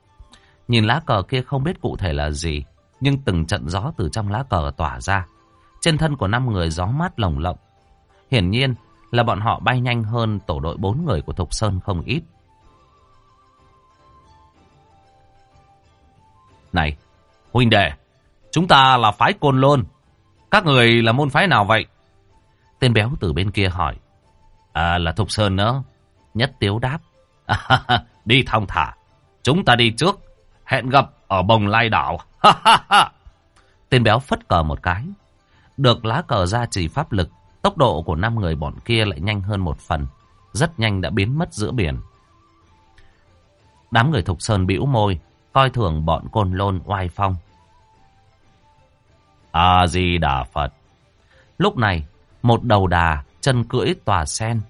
Nhìn lá cờ kia không biết cụ thể là gì, nhưng từng trận gió từ trong lá cờ tỏa ra, trên thân của năm người gió mát lồng lộng. Hiển nhiên là bọn họ bay nhanh hơn tổ đội bốn người của Thục Sơn không ít. Này, huynh đệ, chúng ta là phái Côn Lôn. Các người là môn phái nào vậy? Tên béo từ bên kia hỏi. À, là Thục Sơn nữa. Nhất Tiếu đáp. À, đi thong thả. Chúng ta đi trước. Hẹn gặp ở bồng lai đảo. Tên béo phất cờ một cái. Được lá cờ ra chỉ pháp lực, tốc độ của năm người bọn kia lại nhanh hơn một phần. Rất nhanh đã biến mất giữa biển. Đám người Thục Sơn bĩu môi, coi thường bọn côn lôn oai phong. A-di-đà Phật. Lúc này, một đầu đà, chân cưỡi tòa sen,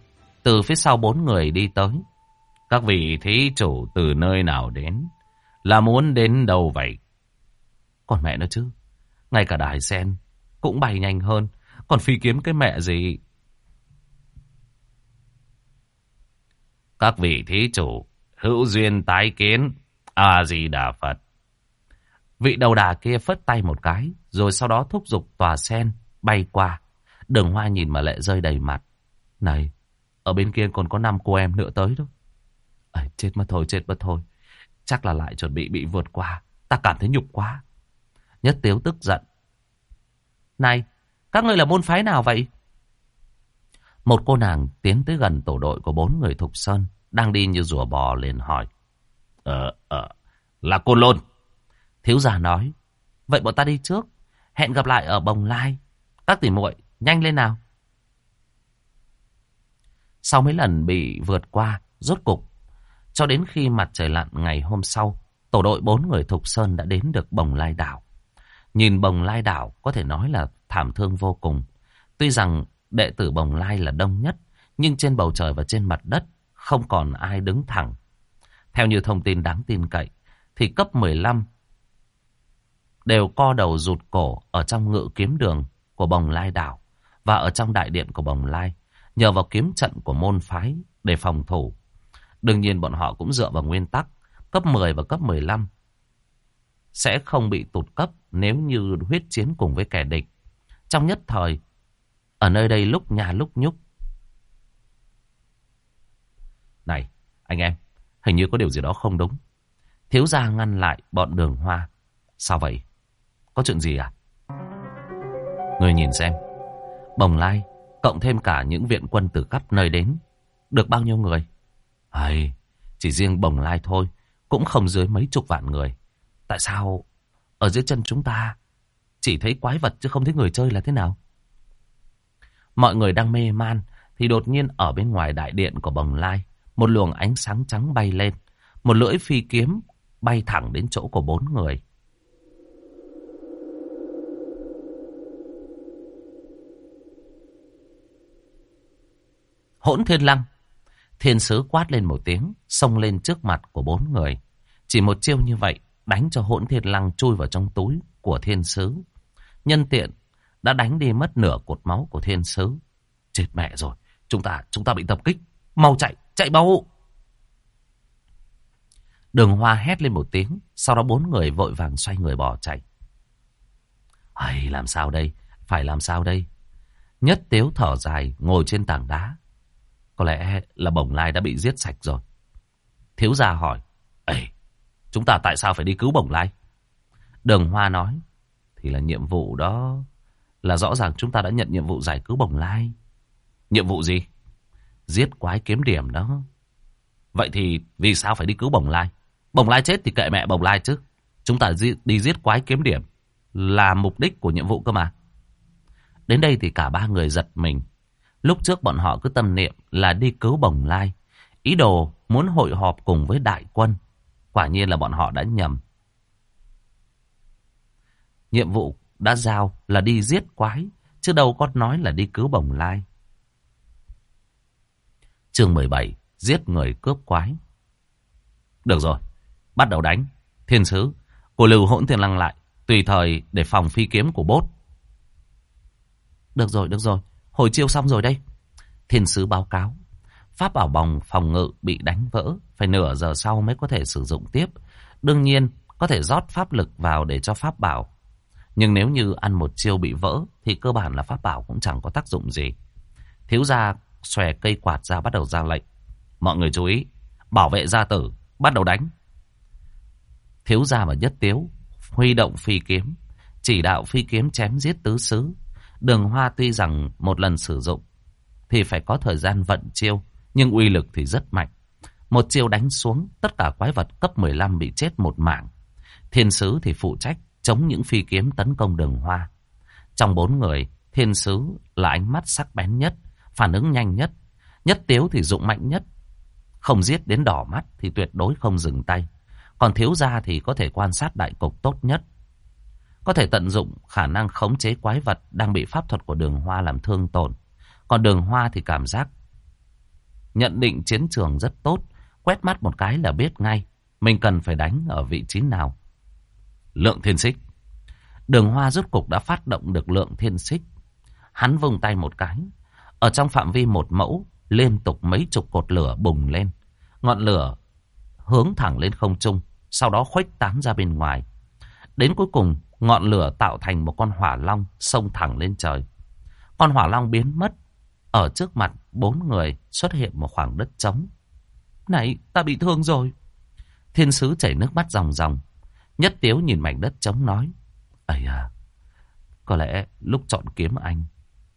từ phía sau bốn người đi tới. Các vị thí chủ từ nơi nào đến? Là muốn đến đâu vậy? Còn mẹ nó chứ, ngay cả đài sen cũng bay nhanh hơn. Còn phi kiếm cái mẹ gì? Các vị thí chủ, hữu duyên tái kiến, A-di-đà Phật. Vị đầu đà kia phất tay một cái, rồi sau đó thúc giục tòa sen, bay qua. Đường hoa nhìn mà lệ rơi đầy mặt. Này, ở bên kia còn có năm cô em nữa tới đó. À, chết mất thôi, chết mất thôi. Chắc là lại chuẩn bị bị vượt qua. Ta cảm thấy nhục quá. Nhất tiếu tức giận. Này, các ngươi là môn phái nào vậy? Một cô nàng tiến tới gần tổ đội của bốn người Thục Sơn, đang đi như rùa bò liền hỏi. Ờ, ờ, là cô Lôn. Thiếu già nói, vậy bọn ta đi trước, hẹn gặp lại ở Bồng Lai. Các tỷ muội nhanh lên nào. Sau mấy lần bị vượt qua, rốt cục, cho đến khi mặt trời lặn ngày hôm sau, tổ đội bốn người Thục Sơn đã đến được Bồng Lai Đảo. Nhìn Bồng Lai Đảo có thể nói là thảm thương vô cùng. Tuy rằng đệ tử Bồng Lai là đông nhất, nhưng trên bầu trời và trên mặt đất không còn ai đứng thẳng. Theo như thông tin đáng tin cậy, thì cấp 15 đều co đầu rụt cổ ở trong ngự kiếm đường của Bồng Lai Đảo và ở trong đại điện của Bồng Lai, nhờ vào kiếm trận của môn phái để phòng thủ. Đương nhiên bọn họ cũng dựa vào nguyên tắc cấp 10 và cấp 15 sẽ không bị tụt cấp nếu như huyết chiến cùng với kẻ địch. Trong nhất thời, ở nơi đây lúc nhà lúc nhúc. Này, anh em, hình như có điều gì đó không đúng. Thiếu gia ngăn lại bọn đường hoa. Sao vậy? Có chuyện gì à? Người nhìn xem. Bồng lai, cộng thêm cả những viện quân từ khắp nơi đến. Được bao nhiêu người? Hay, chỉ riêng bồng lai thôi, cũng không dưới mấy chục vạn người. Tại sao ở dưới chân chúng ta chỉ thấy quái vật chứ không thấy người chơi là thế nào? Mọi người đang mê man thì đột nhiên ở bên ngoài đại điện của bồng lai một luồng ánh sáng trắng bay lên. Một lưỡi phi kiếm bay thẳng đến chỗ của bốn người. Hỗn thiên lăng. Thiên sứ quát lên một tiếng, xông lên trước mặt của bốn người. Chỉ một chiêu như vậy, đánh cho hỗn thiên lăng chui vào trong túi của thiên sứ. Nhân tiện, đã đánh đi mất nửa cột máu của thiên sứ. Chết mẹ rồi, chúng ta chúng ta bị tập kích. Mau chạy, chạy mau! Đường Hoa hét lên một tiếng, sau đó bốn người vội vàng xoay người bỏ chạy. Ây, làm sao đây? Phải làm sao đây? Nhất tiếu thở dài, ngồi trên tảng đá. Có lẽ là bồng lai đã bị giết sạch rồi. Thiếu gia hỏi, Ê, chúng ta tại sao phải đi cứu bồng lai? Đường Hoa nói, thì là nhiệm vụ đó là rõ ràng chúng ta đã nhận nhiệm vụ giải cứu bồng lai. Nhiệm vụ gì? Giết quái kiếm điểm đó. Vậy thì vì sao phải đi cứu bồng lai? Bồng lai chết thì kệ mẹ bồng lai chứ. Chúng ta đi giết quái kiếm điểm là mục đích của nhiệm vụ cơ mà. Đến đây thì cả ba người giật mình. Lúc trước bọn họ cứ tâm niệm là đi cứu bồng lai. Ý đồ muốn hội họp cùng với đại quân. Quả nhiên là bọn họ đã nhầm. Nhiệm vụ đã giao là đi giết quái. Chứ đâu có nói là đi cứu bồng lai. Chương 17 Giết người cướp quái Được rồi Bắt đầu đánh. Thiên sứ, cô lưu hỗn thiên lăng lại. Tùy thời để phòng phi kiếm của bốt. Được rồi, được rồi. Hồi chiêu xong rồi đây. Thiên sứ báo cáo. Pháp bảo bòng phòng ngự bị đánh vỡ. Phải nửa giờ sau mới có thể sử dụng tiếp. Đương nhiên, có thể rót pháp lực vào để cho pháp bảo. Nhưng nếu như ăn một chiêu bị vỡ, thì cơ bản là pháp bảo cũng chẳng có tác dụng gì. Thiếu gia xòe cây quạt ra bắt đầu ra lệnh. Mọi người chú ý, bảo vệ gia tử, bắt đầu đánh. Thiếu gia và nhất tiếu, huy động phi kiếm, chỉ đạo phi kiếm chém giết tứ xứ. Đường hoa tuy rằng một lần sử dụng thì phải có thời gian vận chiêu, nhưng uy lực thì rất mạnh. Một chiêu đánh xuống, tất cả quái vật cấp 15 bị chết một mạng. Thiên sứ thì phụ trách chống những phi kiếm tấn công đường hoa. Trong bốn người, thiên sứ là ánh mắt sắc bén nhất, phản ứng nhanh nhất. Nhất tiếu thì dụng mạnh nhất. Không giết đến đỏ mắt thì tuyệt đối không dừng tay. Còn thiếu gia thì có thể quan sát đại cục tốt nhất. Có thể tận dụng khả năng khống chế quái vật đang bị pháp thuật của đường hoa làm thương tổn. Còn đường hoa thì cảm giác nhận định chiến trường rất tốt. Quét mắt một cái là biết ngay mình cần phải đánh ở vị trí nào. Lượng thiên xích. Đường hoa rốt cục đã phát động được lượng thiên xích. Hắn vung tay một cái. Ở trong phạm vi một mẫu, liên tục mấy chục cột lửa bùng lên. Ngọn lửa hướng thẳng lên không trung sau đó khuếch tán ra bên ngoài. Đến cuối cùng, ngọn lửa tạo thành một con hỏa long xông thẳng lên trời. Con hỏa long biến mất, ở trước mặt bốn người xuất hiện một khoảng đất trống. Này, ta bị thương rồi. Thiên sứ chảy nước mắt ròng ròng. Nhất tiếu nhìn mảnh đất trống nói. Ây à, có lẽ lúc chọn kiếm anh,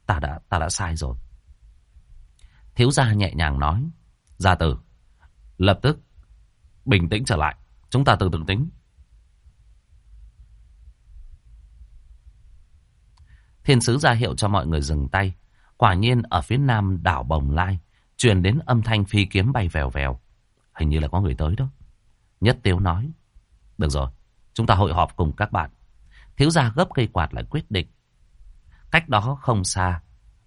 ta đã ta đã sai rồi. Thiếu gia nhẹ nhàng nói. Gia tử, lập tức bình tĩnh trở lại. Chúng ta từ từ tính. Thiên sứ ra hiệu cho mọi người dừng tay. Quả nhiên ở phía nam đảo Bồng Lai, truyền đến âm thanh phi kiếm bay vèo vèo. Hình như là có người tới đó. Nhất Tiếu nói. Được rồi, chúng ta hội họp cùng các bạn. Thiếu gia gấp cây quạt lại quyết định. Cách đó không xa,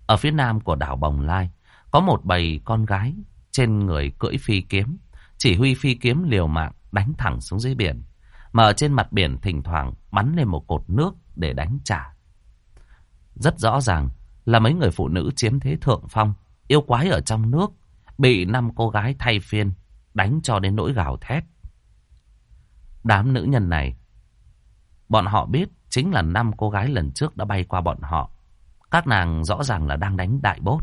ở phía nam của đảo Bồng Lai, có một bầy con gái trên người cưỡi phi kiếm. Chỉ huy phi kiếm liều mạng đánh thẳng xuống dưới biển. Mà ở trên mặt biển thỉnh thoảng bắn lên một cột nước để đánh trả. Rất rõ ràng là mấy người phụ nữ chiếm thế thượng phong, yêu quái ở trong nước, bị năm cô gái thay phiên, đánh cho đến nỗi gào thét. Đám nữ nhân này, bọn họ biết chính là năm cô gái lần trước đã bay qua bọn họ. Các nàng rõ ràng là đang đánh đại bốt.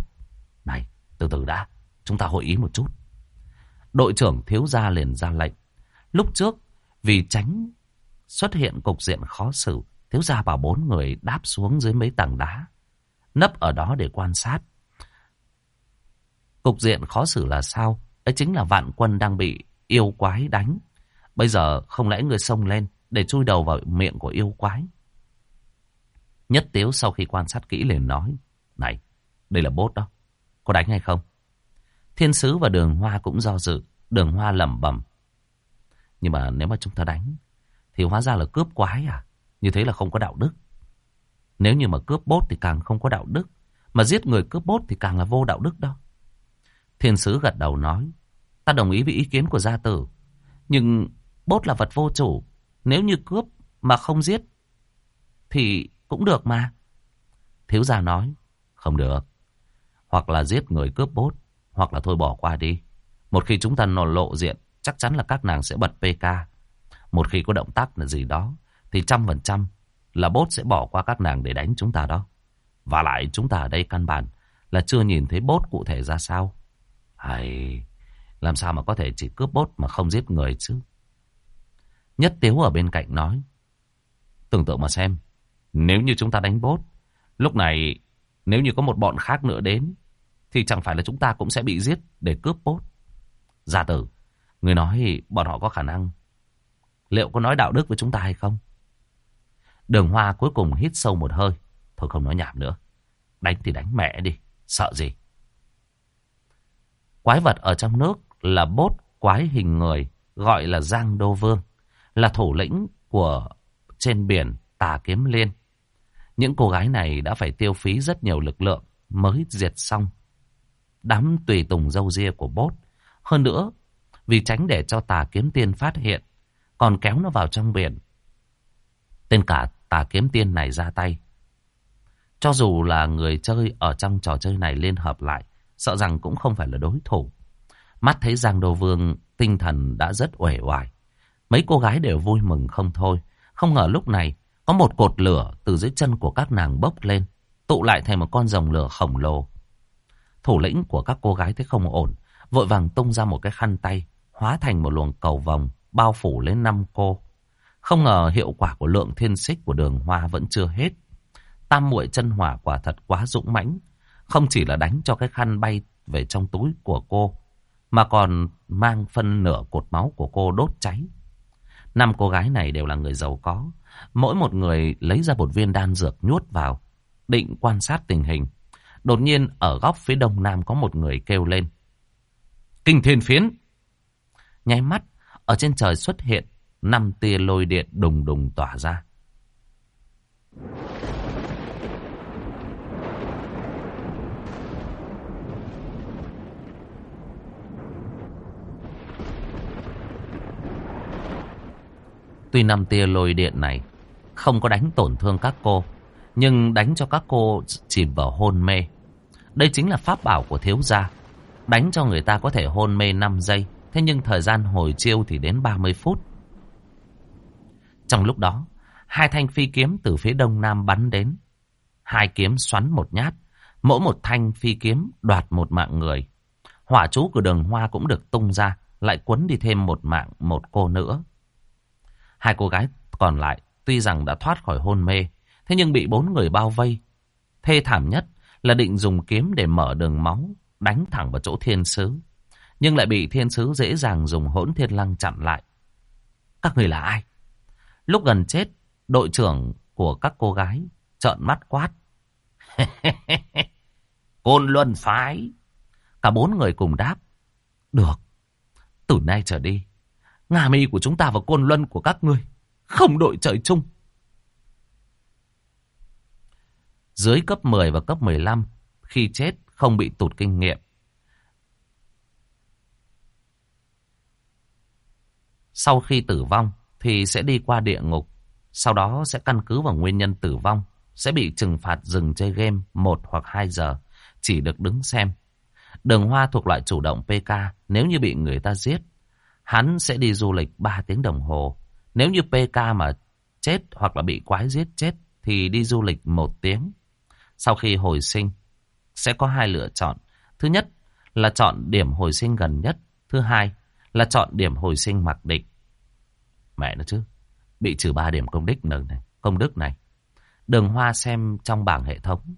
Này, từ từ đã, chúng ta hội ý một chút. Đội trưởng thiếu gia liền ra lệnh. Lúc trước, vì tránh xuất hiện cục diện khó xử, thiếu gia bảo bốn người đáp xuống dưới mấy tầng đá, nấp ở đó để quan sát. Cục diện khó xử là sao? Ấy chính là vạn quân đang bị yêu quái đánh. Bây giờ không lẽ người xông lên để chui đầu vào miệng của yêu quái? Nhất Tiếu sau khi quan sát kỹ liền nói, Này, đây là bốt đó, có đánh hay không? Thiên Sứ và Đường Hoa cũng do dự, Đường Hoa lẩm bẩm. Nhưng mà nếu mà chúng ta đánh, thì hóa ra là cướp quái à? Như thế là không có đạo đức. Nếu như mà cướp bốt thì càng không có đạo đức. Mà giết người cướp bốt thì càng là vô đạo đức đó. Thiên sứ gật đầu nói. Ta đồng ý với ý kiến của gia tử. Nhưng bốt là vật vô chủ. Nếu như cướp mà không giết thì cũng được mà. Thiếu gia nói. Không được. Hoặc là giết người cướp bốt. Hoặc là thôi bỏ qua đi. Một khi chúng ta nổ lộ diện. Chắc chắn là các nàng sẽ bật PK. Một khi có động tác là gì đó. Thì trăm phần trăm là bốt sẽ bỏ qua các nàng để đánh chúng ta đó. Và lại chúng ta ở đây căn bản là chưa nhìn thấy bốt cụ thể ra sao. Hay, làm sao mà có thể chỉ cướp bốt mà không giết người chứ? Nhất Tiếu ở bên cạnh nói. Tưởng tượng mà xem, nếu như chúng ta đánh bốt, lúc này nếu như có một bọn khác nữa đến, thì chẳng phải là chúng ta cũng sẽ bị giết để cướp bốt. Gia tử, người nói bọn họ có khả năng. Liệu có nói đạo đức với chúng ta hay không? Đường Hoa cuối cùng hít sâu một hơi. Thôi không nói nhảm nữa. Đánh thì đánh mẹ đi. Sợ gì? Quái vật ở trong nước là bốt quái hình người. Gọi là Giang Đô Vương. Là thủ lĩnh của trên biển Tà Kiếm Liên. Những cô gái này đã phải tiêu phí rất nhiều lực lượng mới diệt xong. Đám tùy tùng dâu ria của bốt. Hơn nữa, vì tránh để cho tà kiếm tiên phát hiện, còn kéo nó vào trong biển. Tên cả tà kiếm tiên này ra tay. Cho dù là người chơi ở trong trò chơi này liên hợp lại, sợ rằng cũng không phải là đối thủ. Mắt thấy Giang Đô Vương tinh thần đã rất uể oải. Mấy cô gái đều vui mừng không thôi. Không ngờ lúc này có một cột lửa từ dưới chân của các nàng bốc lên, tụ lại thành một con rồng lửa khổng lồ. Thủ lĩnh của các cô gái thấy không ổn, vội vàng tung ra một cái khăn tay, hóa thành một luồng cầu vòng, bao phủ lên năm cô. Không ngờ hiệu quả của lượng thiên xích của đường hoa vẫn chưa hết. Tam muội chân hỏa quả thật quá dũng mãnh, không chỉ là đánh cho cái khăn bay về trong túi của cô, mà còn mang phân nửa cột máu của cô đốt cháy. Năm cô gái này đều là người giàu có, mỗi một người lấy ra một viên đan dược nhuốt vào, định quan sát tình hình. Đột nhiên ở góc phía đông nam có một người kêu lên. Kinh thiên phiến! Nháy mắt, ở trên trời xuất hiện năm tia lôi điện đùng đùng tỏa ra. Tuy năm tia lôi điện này không có đánh tổn thương các cô, nhưng đánh cho các cô chìm vào hôn mê. Đây chính là pháp bảo của thiếu gia. Đánh cho người ta có thể hôn mê 5 giây, thế nhưng thời gian hồi chiêu thì đến 30 phút. Trong lúc đó, hai thanh phi kiếm từ phía đông nam bắn đến. Hai kiếm xoắn một nhát, mỗi một thanh phi kiếm đoạt một mạng người. Hỏa chú của đường hoa cũng được tung ra, lại quấn đi thêm một mạng một cô nữa. Hai cô gái còn lại tuy rằng đã thoát khỏi hôn mê, thế nhưng bị bốn người bao vây. Thê thảm nhất là định dùng kiếm để mở đường máu, đánh thẳng vào chỗ thiên sứ. Nhưng lại bị thiên sứ dễ dàng dùng hỗn thiên lăng chặn lại. Các người là ai? Lúc gần chết, đội trưởng của các cô gái trợn mắt quát. Côn Luân phái. Cả bốn người cùng đáp. Được. Từ nay trở đi, Nga mi của chúng ta và côn luân của các ngươi không đội trời chung. Dưới cấp 10 và cấp 15, khi chết không bị tụt kinh nghiệm. Sau khi tử vong thì sẽ đi qua địa ngục. Sau đó sẽ căn cứ vào nguyên nhân tử vong. Sẽ bị trừng phạt dừng chơi game 1 hoặc 2 giờ. Chỉ được đứng xem. Đường Hoa thuộc loại chủ động PK. Nếu như bị người ta giết, hắn sẽ đi du lịch 3 tiếng đồng hồ. Nếu như PK mà chết hoặc là bị quái giết chết thì đi du lịch 1 tiếng. Sau khi hồi sinh, sẽ có hai lựa chọn. Thứ nhất là chọn điểm hồi sinh gần nhất. Thứ hai là chọn điểm hồi sinh mặc định. Mẹ nó chứ, bị trừ 3 điểm công đức này, công đức này. Đường Hoa xem trong bảng hệ thống,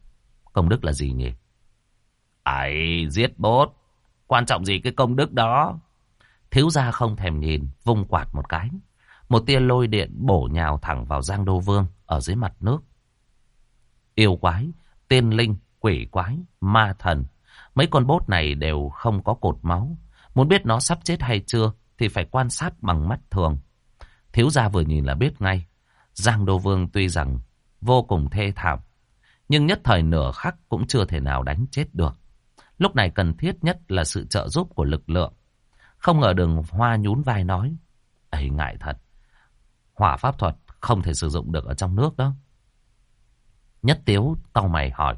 công đức là gì nhỉ? Ấy, giết bốt, quan trọng gì cái công đức đó? Thiếu gia không thèm nhìn, vung quạt một cái. Một tia lôi điện bổ nhào thẳng vào Giang Đô Vương ở dưới mặt nước. Yêu quái, tiên linh, quỷ quái, ma thần. Mấy con bốt này đều không có cột máu. Muốn biết nó sắp chết hay chưa thì phải quan sát bằng mắt thường. Thiếu gia vừa nhìn là biết ngay. Giang Đô Vương tuy rằng vô cùng thê thảm, nhưng nhất thời nửa khắc cũng chưa thể nào đánh chết được. Lúc này cần thiết nhất là sự trợ giúp của lực lượng. Không ngờ đường hoa nhún vai nói. ấy ngại thật. Hỏa pháp thuật không thể sử dụng được ở trong nước đó. Nhất tiếu tao mày hỏi.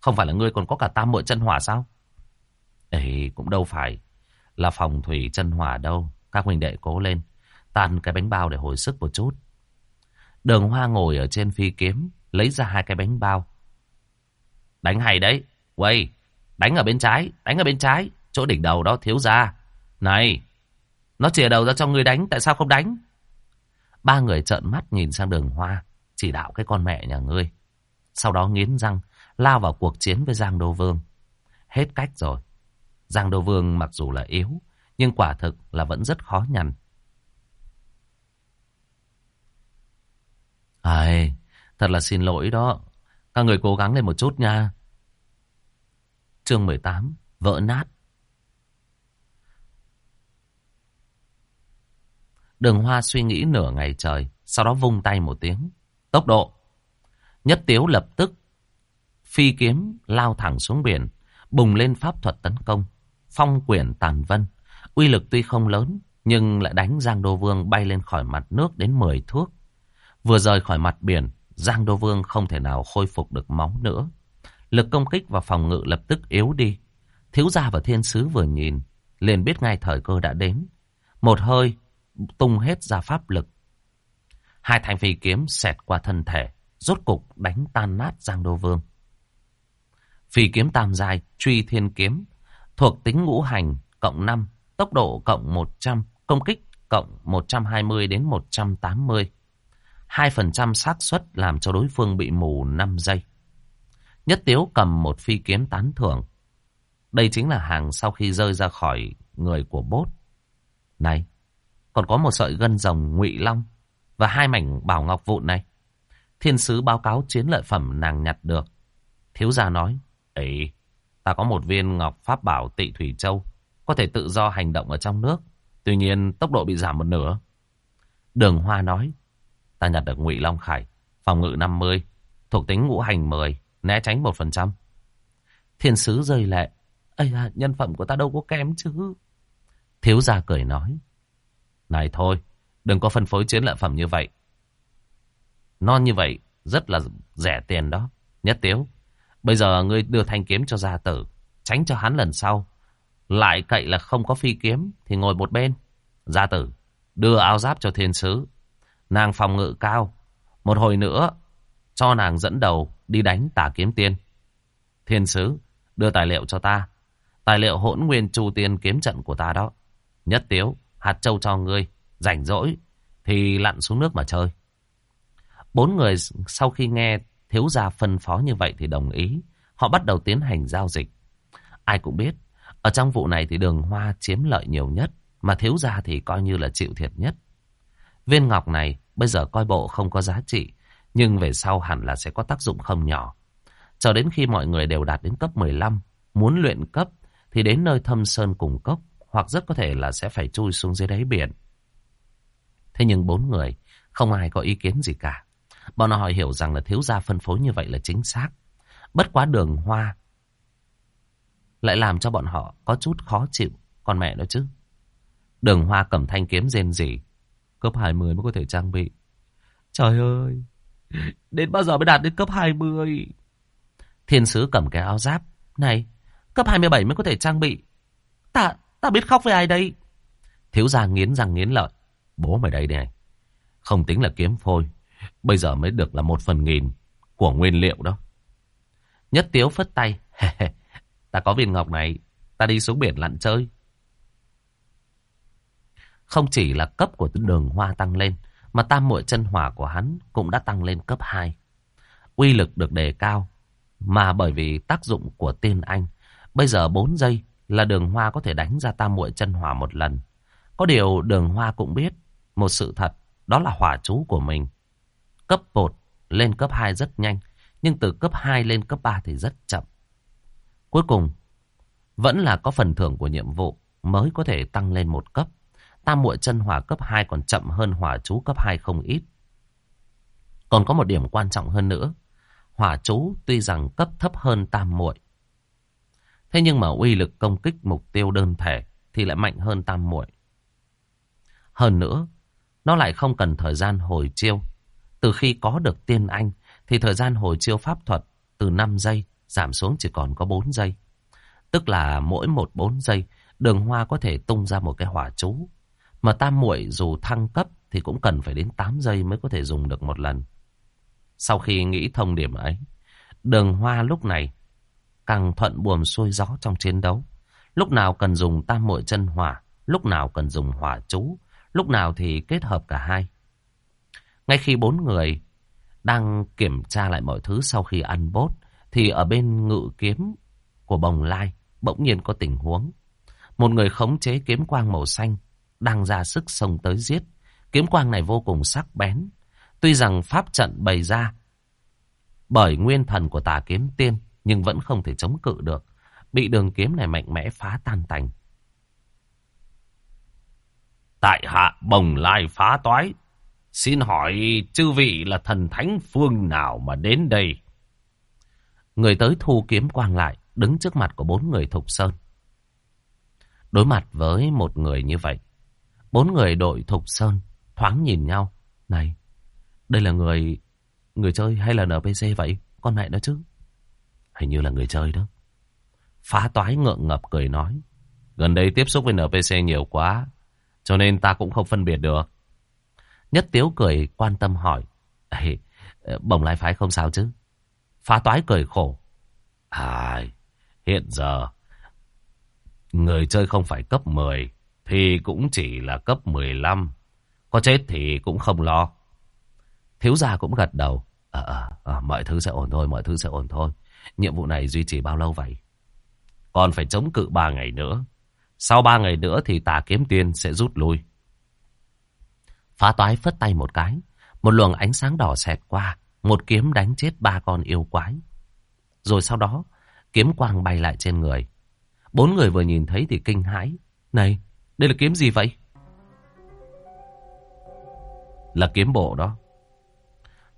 Không phải là ngươi còn có cả tam muội chân hỏa sao? Ấy cũng đâu phải là phòng thủy chân hỏa đâu. Các huynh đệ cố lên. Tàn cái bánh bao để hồi sức một chút. Đường hoa ngồi ở trên phi kiếm. Lấy ra hai cái bánh bao. Đánh hay đấy. Quay. Đánh ở bên trái. Đánh ở bên trái. Chỗ đỉnh đầu đó thiếu ra. Này. Nó chìa đầu ra cho ngươi đánh. Tại sao không đánh? Ba người trợn mắt nhìn sang đường hoa. Chỉ đạo cái con mẹ nhà ngươi. Sau đó nghiến răng lao vào cuộc chiến với Giang Đô Vương. Hết cách rồi. Giang Đô Vương mặc dù là yếu, nhưng quả thực là vẫn rất khó nhằn. Ai, thật là xin lỗi đó. Các người cố gắng lên một chút nha. Chương 18, vỡ nát. Đường Hoa suy nghĩ nửa ngày trời, sau đó vung tay một tiếng. Tốc độ. Nhất Tiếu lập tức phi kiếm lao thẳng xuống biển, bùng lên pháp thuật tấn công, phong quyển tàn vân. Uy lực tuy không lớn, nhưng lại đánh Giang Đô Vương bay lên khỏi mặt nước đến 10 thước. Vừa rời khỏi mặt biển, Giang Đô Vương không thể nào khôi phục được máu nữa. Lực công kích và phòng ngự lập tức yếu đi. Thiếu gia và thiên sứ vừa nhìn, liền biết ngay thời cơ đã đến. Một hơi, tung hết ra pháp lực. Hai thanh phi kiếm xẹt qua thân thể, rốt cục đánh tan nát Giang Đô Vương. Phi kiếm tam dài, truy thiên kiếm, thuộc tính ngũ hành, cộng 5, tốc độ cộng 100, công kích cộng 120 đến 180. 2% xác suất làm cho đối phương bị mù 5 giây. Nhất Tiếu cầm một phi kiếm tán thưởng. Đây chính là hàng sau khi rơi ra khỏi người của bốt. Này, còn có một sợi gân rồng ngụy long và hai mảnh bảo ngọc vụn này. Thiên sứ báo cáo chiến lợi phẩm nàng nhặt được. Thiếu gia nói, ấy, ta có một viên ngọc pháp bảo tị thủy châu, có thể tự do hành động ở trong nước. Tuy nhiên tốc độ bị giảm một nửa. Đường Hoa nói, ta nhặt được ngụy long khải, phòng ngự 50, thuộc tính ngũ hành 10, né tránh 1%. Thiên sứ rơi lệ, Ây à, nhân phẩm của ta đâu có kém chứ. Thiếu gia cười nói, này thôi, đừng có phân phối chiến lợi phẩm như vậy. Non như vậy, rất là rẻ tiền đó. Nhất tiếu, bây giờ ngươi đưa thanh kiếm cho gia tử, tránh cho hắn lần sau. Lại cậy là không có phi kiếm, thì ngồi một bên. Gia tử, đưa áo giáp cho thiên sứ. Nàng phòng ngự cao. Một hồi nữa, cho nàng dẫn đầu đi đánh tả kiếm tiên. Thiên sứ, đưa tài liệu cho ta. Tài liệu hỗn nguyên chu tiên kiếm trận của ta đó. Nhất tiếu, hạt châu cho ngươi, rảnh rỗi thì lặn xuống nước mà chơi. Bốn người sau khi nghe thiếu gia phân phó như vậy thì đồng ý. Họ bắt đầu tiến hành giao dịch. Ai cũng biết, ở trong vụ này thì đường hoa chiếm lợi nhiều nhất, mà thiếu gia thì coi như là chịu thiệt nhất. Viên ngọc này bây giờ coi bộ không có giá trị, nhưng về sau hẳn là sẽ có tác dụng không nhỏ. Cho đến khi mọi người đều đạt đến cấp 15, muốn luyện cấp thì đến nơi thâm sơn cùng cốc hoặc rất có thể là sẽ phải chui xuống dưới đáy biển. Thế nhưng bốn người không ai có ý kiến gì cả. Bọn họ hiểu rằng là thiếu gia phân phối như vậy là chính xác. Bất quá đường hoa lại làm cho bọn họ có chút khó chịu. Còn mẹ nó chứ. Đường hoa cầm thanh kiếm rên rỉ. Cấp 20 mới có thể trang bị. Trời ơi. Đến bao giờ mới đạt đến cấp 20? Thiên sứ cầm cái áo giáp. Này, cấp 27 mới có thể trang bị. Ta, ta biết khóc với ai đây? Thiếu gia nghiến răng nghiến lợi. Bố mày đây này. Không tính là kiếm phôi. Bây giờ mới được là một phần nghìn của nguyên liệu đó. Nhất tiếu phất tay. ta có viên ngọc này. Ta đi xuống biển lặn chơi. Không chỉ là cấp của đường hoa tăng lên, mà tam muội chân hỏa của hắn cũng đã tăng lên cấp 2. Uy lực được đề cao, mà bởi vì tác dụng của tiên anh, bây giờ 4 giây là đường hoa có thể đánh ra tam muội chân hỏa một lần. Có điều đường hoa cũng biết một sự thật, đó là hỏa chú của mình. Cấp 1 lên cấp 2 rất nhanh, nhưng từ cấp 2 lên cấp 3 thì rất chậm. Cuối cùng, vẫn là có phần thưởng của nhiệm vụ mới có thể tăng lên một cấp. Tam muội chân hỏa cấp 2 còn chậm hơn hỏa chú cấp 2 không ít. Còn có một điểm quan trọng hơn nữa. Hỏa chú tuy rằng cấp thấp hơn tam muội. Thế nhưng mà uy lực công kích mục tiêu đơn thể thì lại mạnh hơn tam muội. Hơn nữa, nó lại không cần thời gian hồi chiêu. Từ khi có được tiên anh thì thời gian hồi chiêu pháp thuật từ 5 giây giảm xuống chỉ còn có 4 giây. Tức là mỗi một 4 giây đường hoa có thể tung ra một cái hỏa chú. Mà tam muội dù thăng cấp thì cũng cần phải đến 8 giây mới có thể dùng được một lần. Sau khi nghĩ thông điểm ấy, đường hoa lúc này càng thuận buồm xuôi gió trong chiến đấu. Lúc nào cần dùng tam muội chân hỏa, lúc nào cần dùng hỏa chú, lúc nào thì kết hợp cả hai. Ngay khi bốn người đang kiểm tra lại mọi thứ sau khi ăn bốt, thì ở bên ngự kiếm của bồng lai bỗng nhiên có tình huống. Một người khống chế kiếm quang màu xanh đang ra sức xông tới giết. Kiếm quang này vô cùng sắc bén. Tuy rằng pháp trận bày ra bởi nguyên thần của tà kiếm tiên nhưng vẫn không thể chống cự được. Bị đường kiếm này mạnh mẽ phá tan tành. Tại hạ bồng lai phá toái. Xin hỏi chư vị là thần thánh phương nào mà đến đây? Người tới thu kiếm quang lại, đứng trước mặt của bốn người Thục Sơn. Đối mặt với một người như vậy, bốn người đội Thục Sơn thoáng nhìn nhau. Này, đây là người người chơi hay là NPC vậy? Con này đó chứ. Hình như là người chơi đó. Phá toái ngượng ngập cười nói. Gần đây tiếp xúc với NPC nhiều quá, cho nên ta cũng không phân biệt được. Nhất Tiếu cười quan tâm hỏi. Ê, ờ, bồng lai phái không sao chứ? Phá toái cười khổ. À, hiện giờ, người chơi không phải cấp 10, thì cũng chỉ là cấp 15. Có chết thì cũng không lo. Thiếu gia cũng gật đầu. Ờ, à, à, mọi thứ sẽ ổn thôi, mọi thứ sẽ ổn thôi. Nhiệm vụ này duy trì bao lâu vậy? Còn phải chống cự 3 ngày nữa. Sau 3 ngày nữa thì tà kiếm tiên sẽ rút lui. Phá toái phất tay một cái. Một luồng ánh sáng đỏ xẹt qua. Một kiếm đánh chết ba con yêu quái. Rồi sau đó, kiếm quang bay lại trên người. Bốn người vừa nhìn thấy thì kinh hãi. Này, đây là kiếm gì vậy? Là kiếm bộ đó.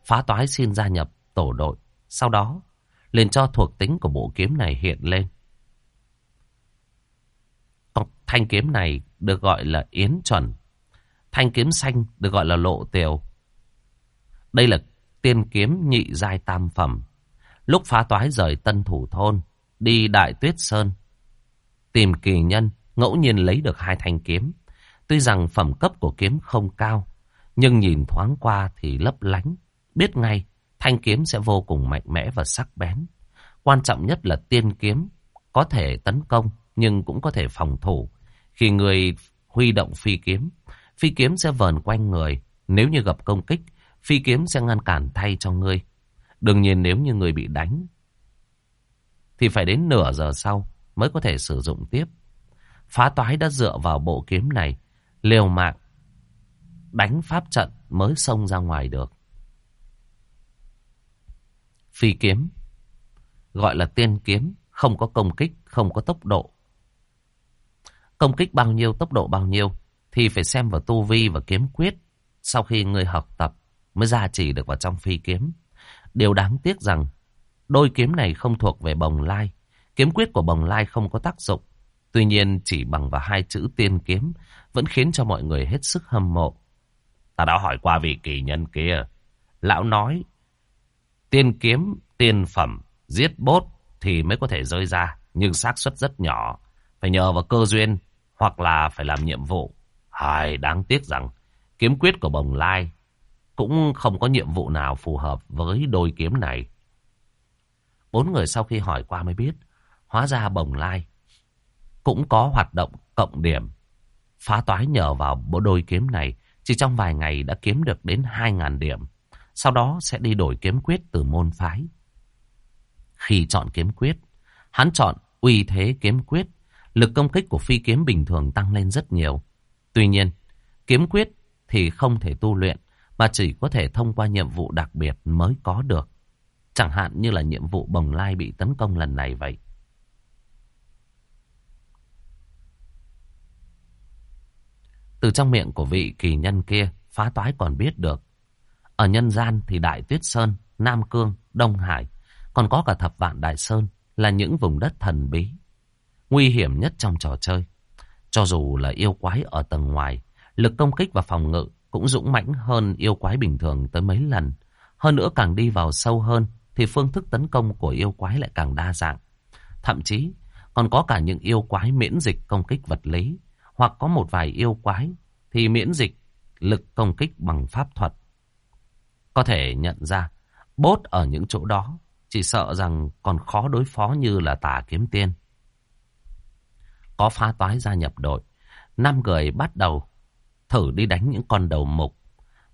Phá toái xin gia nhập tổ đội. Sau đó, liền cho thuộc tính của bộ kiếm này hiện lên. Còn thanh kiếm này được gọi là yến chuẩn. Thanh kiếm xanh được gọi là lộ tiều. Đây là tiên kiếm nhị giai tam phẩm. Lúc phá toái rời tân thủ thôn, đi đại tuyết sơn, tìm kỳ nhân, ngẫu nhiên lấy được hai thanh kiếm. Tuy rằng phẩm cấp của kiếm không cao, nhưng nhìn thoáng qua thì lấp lánh. Biết ngay, thanh kiếm sẽ vô cùng mạnh mẽ và sắc bén. Quan trọng nhất là tiên kiếm, có thể tấn công, nhưng cũng có thể phòng thủ. Khi người huy động phi kiếm, phi kiếm sẽ vờn quanh người. Nếu như gặp công kích, phi kiếm sẽ ngăn cản thay cho ngươi. Đương nhiên nếu như người bị đánh, thì phải đến nửa giờ sau mới có thể sử dụng tiếp. Phá toái đã dựa vào bộ kiếm này, liều mạng, đánh pháp trận mới xông ra ngoài được. Phi kiếm, gọi là tiên kiếm, không có công kích, không có tốc độ. Công kích bao nhiêu, tốc độ bao nhiêu thì phải xem vào tu vi và kiếm quyết. Sau khi người học tập mới ra chỉ được vào trong phi kiếm. Điều đáng tiếc rằng đôi kiếm này không thuộc về bồng lai. Kiếm quyết của bồng lai không có tác dụng. Tuy nhiên chỉ bằng vào hai chữ tiên kiếm vẫn khiến cho mọi người hết sức hâm mộ. Ta đã hỏi qua vị kỳ nhân kia. Lão nói tiên kiếm, tiên phẩm, giết bốt thì mới có thể rơi ra. Nhưng xác suất rất nhỏ. Phải nhờ vào cơ duyên hoặc là phải làm nhiệm vụ. hài đáng tiếc rằng kiếm quyết của bồng lai cũng không có nhiệm vụ nào phù hợp với đôi kiếm này. Bốn người sau khi hỏi qua mới biết, hóa ra bồng lai cũng có hoạt động cộng điểm. Phá toái nhờ vào bộ đôi kiếm này, chỉ trong vài ngày đã kiếm được đến 2.000 điểm. Sau đó sẽ đi đổi kiếm quyết từ môn phái. Khi chọn kiếm quyết, hắn chọn uy thế kiếm quyết. Lực công kích của phi kiếm bình thường tăng lên rất nhiều. Tuy nhiên, kiếm quyết thì không thể tu luyện mà chỉ có thể thông qua nhiệm vụ đặc biệt mới có được. Chẳng hạn như là nhiệm vụ bồng lai bị tấn công lần này vậy. Từ trong miệng của vị kỳ nhân kia, phá toái còn biết được. Ở nhân gian thì Đại Tuyết Sơn, Nam Cương, Đông Hải, còn có cả Thập Vạn Đại Sơn là những vùng đất thần bí. Nguy hiểm nhất trong trò chơi. Cho dù là yêu quái ở tầng ngoài, lực công kích và phòng ngự cũng dũng mãnh hơn yêu quái bình thường tới mấy lần. Hơn nữa càng đi vào sâu hơn thì phương thức tấn công của yêu quái lại càng đa dạng. Thậm chí còn có cả những yêu quái miễn dịch công kích vật lý hoặc có một vài yêu quái thì miễn dịch lực công kích bằng pháp thuật. Có thể nhận ra bốt ở những chỗ đó chỉ sợ rằng còn khó đối phó như là tà kiếm tiên. Có phá toái gia nhập đội, năm người bắt đầu thử đi đánh những con đầu mục.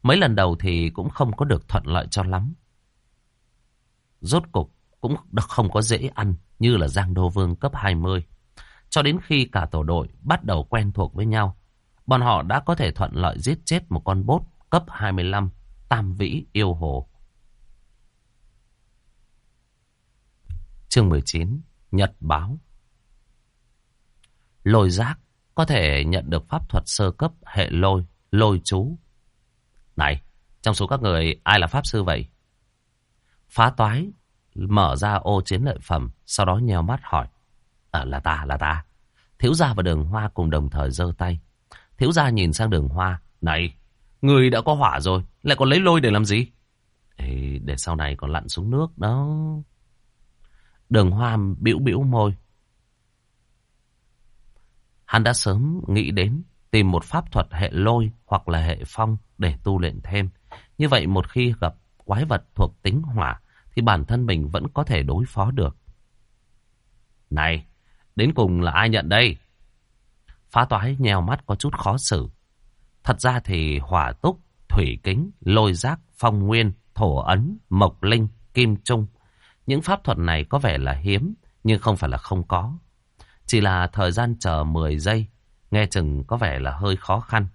Mấy lần đầu thì cũng không có được thuận lợi cho lắm. Rốt cục cũng không có dễ ăn như là Giang Đô Vương cấp 20. Cho đến khi cả tổ đội bắt đầu quen thuộc với nhau, bọn họ đã có thể thuận lợi giết chết một con bốt cấp 25 Tam Vĩ Yêu Hồ. Chương 19 Nhật Báo Lôi giác có thể nhận được pháp thuật sơ cấp hệ lôi, lôi chú. Này, trong số các người ai là pháp sư vậy? Phá toái, mở ra ô chiến lợi phẩm, sau đó nheo mắt hỏi. Ờ, là ta, là ta. Thiếu gia và đường hoa cùng đồng thời giơ tay. Thiếu gia nhìn sang đường hoa. Này, người đã có hỏa rồi, lại còn lấy lôi để làm gì? Ê, để sau này còn lặn xuống nước đó. Đường hoa bĩu bĩu môi. Hắn đã sớm nghĩ đến tìm một pháp thuật hệ lôi hoặc là hệ phong để tu luyện thêm. Như vậy một khi gặp quái vật thuộc tính hỏa thì bản thân mình vẫn có thể đối phó được. Này, đến cùng là ai nhận đây? Phá toái nhèo mắt có chút khó xử. Thật ra thì hỏa túc, thủy kính, lôi giác, phong nguyên, thổ ấn, mộc linh, kim trung. Những pháp thuật này có vẻ là hiếm, nhưng không phải là không có. Chỉ là thời gian chờ 10 giây, nghe chừng có vẻ là hơi khó khăn.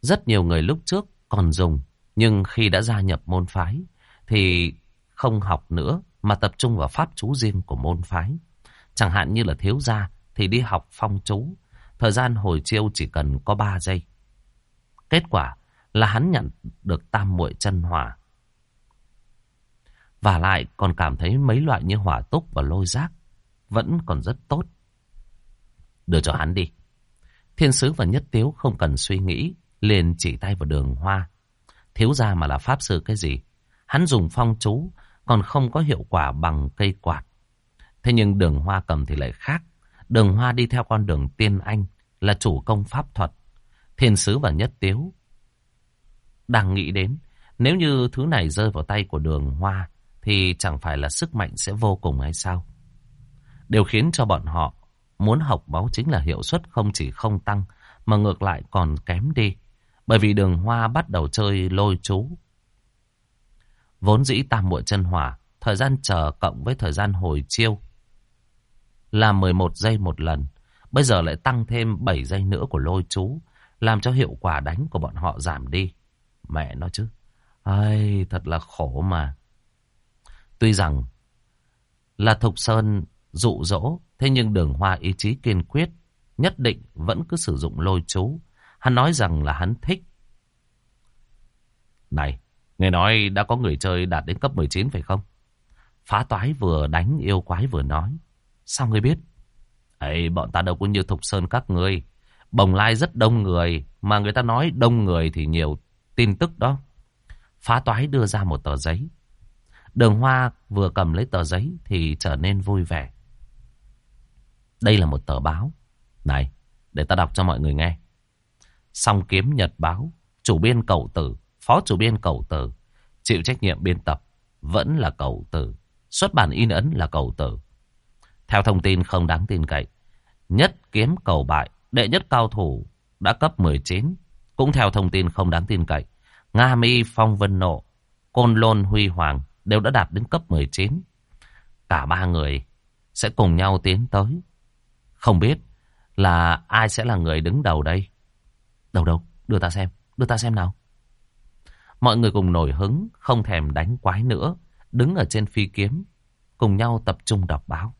Rất nhiều người lúc trước còn dùng, nhưng khi đã gia nhập môn phái thì không học nữa mà tập trung vào pháp chú riêng của môn phái. Chẳng hạn như là thiếu gia thì đi học phong chú, thời gian hồi chiêu chỉ cần có 3 giây. Kết quả là hắn nhận được tam muội chân hỏa. Và lại còn cảm thấy mấy loại như hỏa túc và lôi giác vẫn còn rất tốt. Đưa cho hắn đi. Thiên sứ và nhất tiếu không cần suy nghĩ, liền chỉ tay vào đường hoa. Thiếu gia mà là pháp sư cái gì? Hắn dùng phong chú, còn không có hiệu quả bằng cây quạt. Thế nhưng đường hoa cầm thì lại khác. Đường hoa đi theo con đường tiên anh, là chủ công pháp thuật. Thiên sứ và nhất tiếu đang nghĩ đến nếu như thứ này rơi vào tay của đường hoa thì chẳng phải là sức mạnh sẽ vô cùng hay sao? Điều khiến cho bọn họ muốn học máu chính là hiệu suất không chỉ không tăng mà ngược lại còn kém đi. Bởi vì đường hoa bắt đầu chơi lôi chú. Vốn dĩ tam muội chân hỏa, thời gian chờ cộng với thời gian hồi chiêu là 11 giây một lần. Bây giờ lại tăng thêm 7 giây nữa của lôi chú, làm cho hiệu quả đánh của bọn họ giảm đi. Mẹ nó chứ. Ai, thật là khổ mà. Tuy rằng là Thục Sơn dụ dỗ, thế nhưng đường hoa ý chí kiên quyết, nhất định vẫn cứ sử dụng lôi chú. Hắn nói rằng là hắn thích. Này, nghe nói đã có người chơi đạt đến cấp 19 phải không? Phá toái vừa đánh yêu quái vừa nói. Sao ngươi biết? ấy bọn ta đâu có như Thục Sơn các ngươi. Bồng lai rất đông người, mà người ta nói đông người thì nhiều tin tức đó. Phá toái đưa ra một tờ giấy. Đường Hoa vừa cầm lấy tờ giấy thì trở nên vui vẻ. Đây là một tờ báo. Này, để ta đọc cho mọi người nghe. Song kiếm nhật báo, chủ biên cầu tử, phó chủ biên cầu tử, chịu trách nhiệm biên tập, vẫn là cầu tử. Xuất bản in ấn là cầu tử. Theo thông tin không đáng tin cậy, nhất kiếm cầu bại, đệ nhất cao thủ đã cấp 19. Cũng theo thông tin không đáng tin cậy, Nga Mi Phong Vân Nộ, Côn Lôn Huy Hoàng đều đã đạt đến cấp 19. Cả ba người sẽ cùng nhau tiến tới. Không biết là ai sẽ là người đứng đầu đây. Đầu đâu, đưa ta xem, đưa ta xem nào. Mọi người cùng nổi hứng, không thèm đánh quái nữa, đứng ở trên phi kiếm, cùng nhau tập trung đọc báo.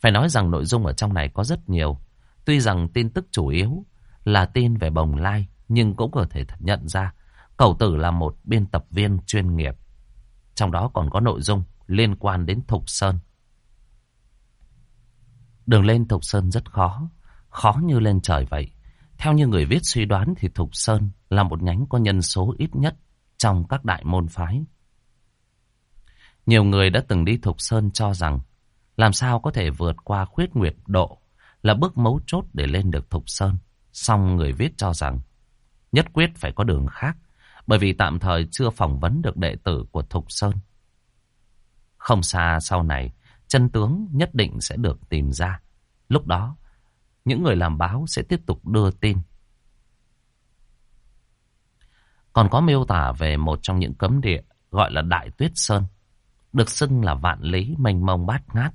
Phải nói rằng nội dung ở trong này có rất nhiều. Tuy rằng tin tức chủ yếu là tin về bồng lai, nhưng cũng có thể nhận ra Cầu tử là một biên tập viên chuyên nghiệp. Trong đó còn có nội dung liên quan đến Thục Sơn. Đường lên Thục Sơn rất khó, khó như lên trời vậy. Theo như người viết suy đoán thì Thục Sơn là một nhánh có nhân số ít nhất trong các đại môn phái. Nhiều người đã từng đi Thục Sơn cho rằng làm sao có thể vượt qua khuyết nguyệt độ là bước mấu chốt để lên được Thục Sơn. Xong người viết cho rằng nhất quyết phải có đường khác bởi vì tạm thời chưa phỏng vấn được đệ tử của Thục Sơn. Không xa sau này, chân tướng nhất định sẽ được tìm ra. Lúc đó, những người làm báo sẽ tiếp tục đưa tin. Còn có miêu tả về một trong những cấm địa gọi là Đại Tuyết Sơn. Được xưng là vạn lý mênh mông bát ngát.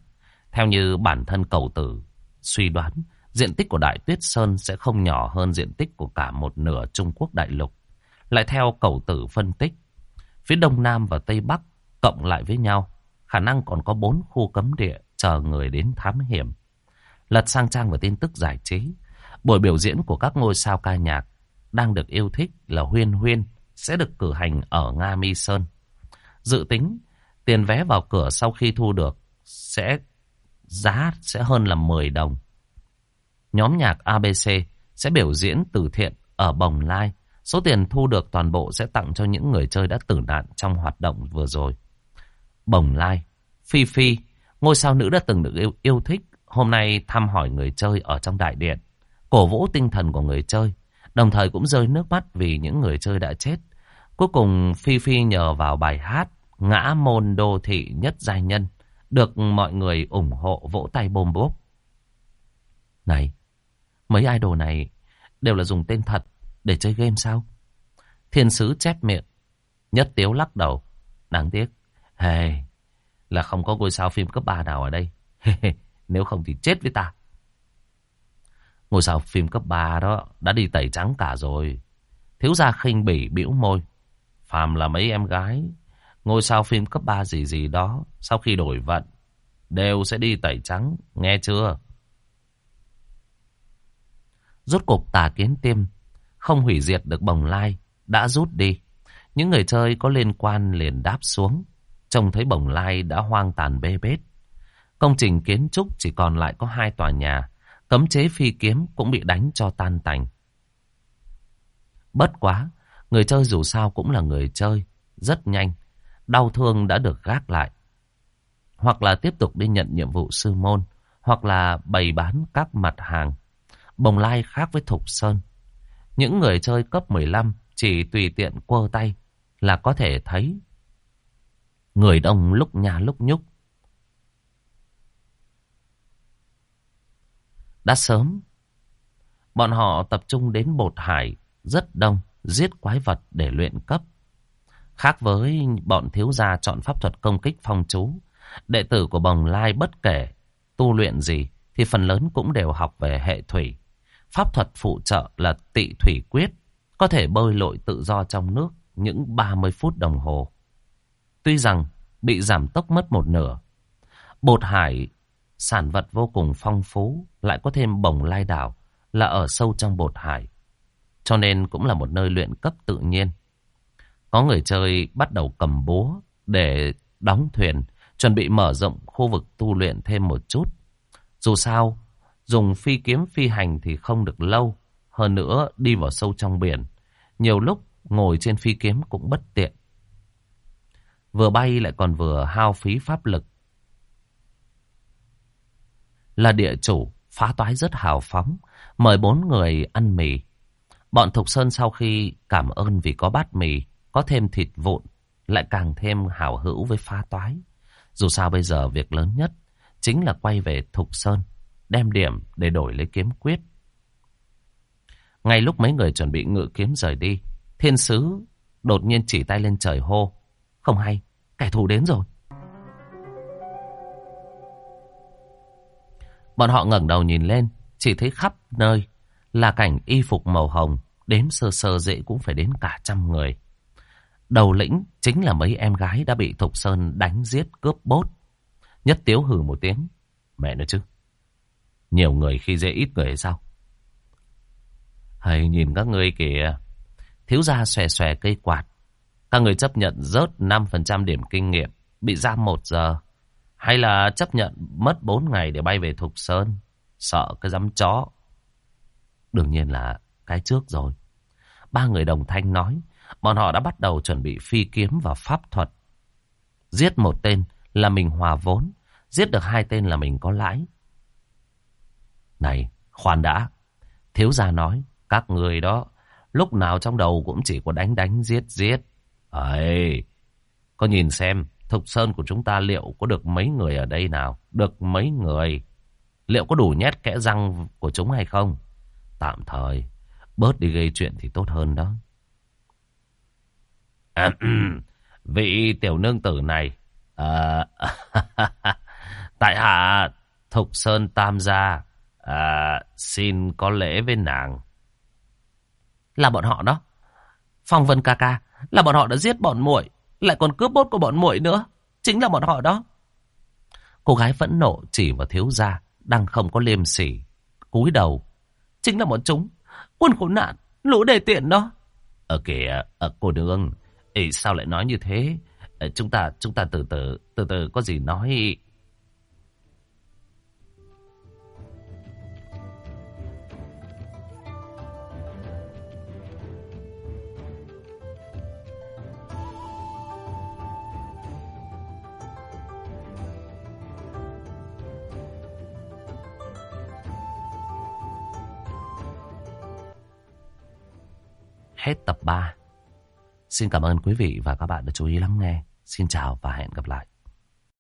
Theo như bản thân cầu tử suy đoán, diện tích của Đại Tuyết Sơn sẽ không nhỏ hơn diện tích của cả một nửa Trung Quốc đại lục. Lại theo cầu tử phân tích, phía đông nam và tây bắc cộng lại với nhau, khả năng còn có bốn khu cấm địa chờ người đến thám hiểm. Lật sang trang và tin tức giải trí, buổi biểu diễn của các ngôi sao ca nhạc đang được yêu thích là Huyên Huyên sẽ được cử hành ở Nga Mi Sơn. Dự tính tiền vé vào cửa sau khi thu được sẽ giá sẽ hơn là 10 đồng. Nhóm nhạc ABC sẽ biểu diễn từ thiện ở Bồng Lai Số tiền thu được toàn bộ sẽ tặng cho những người chơi đã tử nạn trong hoạt động vừa rồi. Bồng Lai, Phi Phi, ngôi sao nữ đã từng được yêu, yêu thích, hôm nay thăm hỏi người chơi ở trong đại điện, cổ vũ tinh thần của người chơi, đồng thời cũng rơi nước mắt vì những người chơi đã chết. Cuối cùng Phi Phi nhờ vào bài hát Ngã môn đô thị nhất giai nhân, được mọi người ủng hộ vỗ tay bôm bốp. Này, mấy idol này đều là dùng tên thật để chơi game sao? Thiên sứ chép miệng. Nhất tiếu lắc đầu. Đáng tiếc. Hey, là không có ngôi sao phim cấp 3 nào ở đây. Nếu không thì chết với ta. Ngôi sao phim cấp 3 đó đã đi tẩy trắng cả rồi. Thiếu gia khinh bỉ bĩu môi. Phàm là mấy em gái. Ngôi sao phim cấp 3 gì gì đó. Sau khi đổi vận. Đều sẽ đi tẩy trắng. Nghe chưa? Rốt cục tà kiến tiêm không hủy diệt được bồng lai, đã rút đi. Những người chơi có liên quan liền đáp xuống, trông thấy bồng lai đã hoang tàn bê bết. Công trình kiến trúc chỉ còn lại có hai tòa nhà, cấm chế phi kiếm cũng bị đánh cho tan tành. Bất quá, người chơi dù sao cũng là người chơi, rất nhanh, đau thương đã được gác lại. Hoặc là tiếp tục đi nhận nhiệm vụ sư môn, hoặc là bày bán các mặt hàng. Bồng lai khác với Thục Sơn. Những người chơi cấp 15 chỉ tùy tiện quơ tay là có thể thấy người đông lúc nhà lúc nhúc. Đã sớm, bọn họ tập trung đến bột hải rất đông, giết quái vật để luyện cấp. Khác với bọn thiếu gia chọn pháp thuật công kích phong chú, đệ tử của bồng lai bất kể tu luyện gì thì phần lớn cũng đều học về hệ thủy. Pháp thuật phụ trợ là tị thủy quyết, có thể bơi lội tự do trong nước, những 30 phút đồng hồ. Tuy rằng bị giảm tốc mất một nửa, bột hải sản vật vô cùng phong phú, lại có thêm bồng lai đảo là ở sâu trong bột hải. Cho nên cũng là một nơi luyện cấp tự nhiên. Có người chơi bắt đầu cầm búa để đóng thuyền, chuẩn bị mở rộng khu vực tu luyện thêm một chút. Dù sao, dùng phi kiếm phi hành thì không được lâu. Hơn nữa, đi vào sâu trong biển. Nhiều lúc ngồi trên phi kiếm cũng bất tiện. Vừa bay lại còn vừa hao phí pháp lực. Là địa chủ, phá toái rất hào phóng, mời bốn người ăn mì. Bọn Thục Sơn sau khi cảm ơn vì có bát mì, có thêm thịt vụn, lại càng thêm hào hữu với phá toái. Dù sao bây giờ việc lớn nhất chính là quay về Thục Sơn, đem điểm để đổi lấy kiếm quyết. Ngay lúc mấy người chuẩn bị ngự kiếm rời đi, thiên sứ đột nhiên chỉ tay lên trời hô. Không hay, kẻ thù đến rồi. Bọn họ ngẩng đầu nhìn lên, chỉ thấy khắp nơi là cảnh y phục màu hồng, đếm sơ sơ dễ cũng phải đến cả trăm người. Đầu lĩnh chính là mấy em gái đã bị Thục Sơn đánh giết cướp bốt. Nhất tiếu hừ một tiếng. Mẹ nói chứ. Nhiều người khi dễ ít người hay sao? Hay nhìn các ngươi kìa. Thiếu gia xòe xòe cây quạt. Các người chấp nhận rớt 5% điểm kinh nghiệm. Bị giam một giờ. Hay là chấp nhận mất 4 ngày để bay về Thục Sơn. Sợ cái dám chó. Đương nhiên là cái trước rồi. Ba người đồng thanh nói. Bọn họ đã bắt đầu chuẩn bị phi kiếm và pháp thuật. Giết một tên là mình hòa vốn. Giết được hai tên là mình có lãi. Này, khoan đã. Thiếu gia nói, các người đó, lúc nào trong đầu cũng chỉ có đánh đánh giết giết. Ấy, có nhìn xem, Thục Sơn của chúng ta liệu có được mấy người ở đây nào? Được mấy người? Liệu có đủ nhét kẽ răng của chúng hay không? Tạm thời, bớt đi gây chuyện thì tốt hơn đó. À, vị tiểu nương tử này, à, tại hạ Thục Sơn Tam gia, à, xin có lễ với nàng. Là bọn họ đó. Phong Vân ca ca, là bọn họ đã giết bọn muội, lại còn cướp bốt của bọn muội nữa. Chính là bọn họ đó. Cô gái phẫn nộ chỉ vào thiếu gia, đang không có liêm sỉ, cúi đầu. Chính là bọn chúng, quân khốn nạn, lũ đề tiện đó. Ở kìa, ở cô nương, Ê, sao lại nói như thế? Ờ, chúng ta, chúng ta từ từ, từ từ có gì nói... Hết tập 3 Xin cảm ơn quý vị và các bạn đã chú ý lắng nghe. Xin chào và hẹn gặp lại.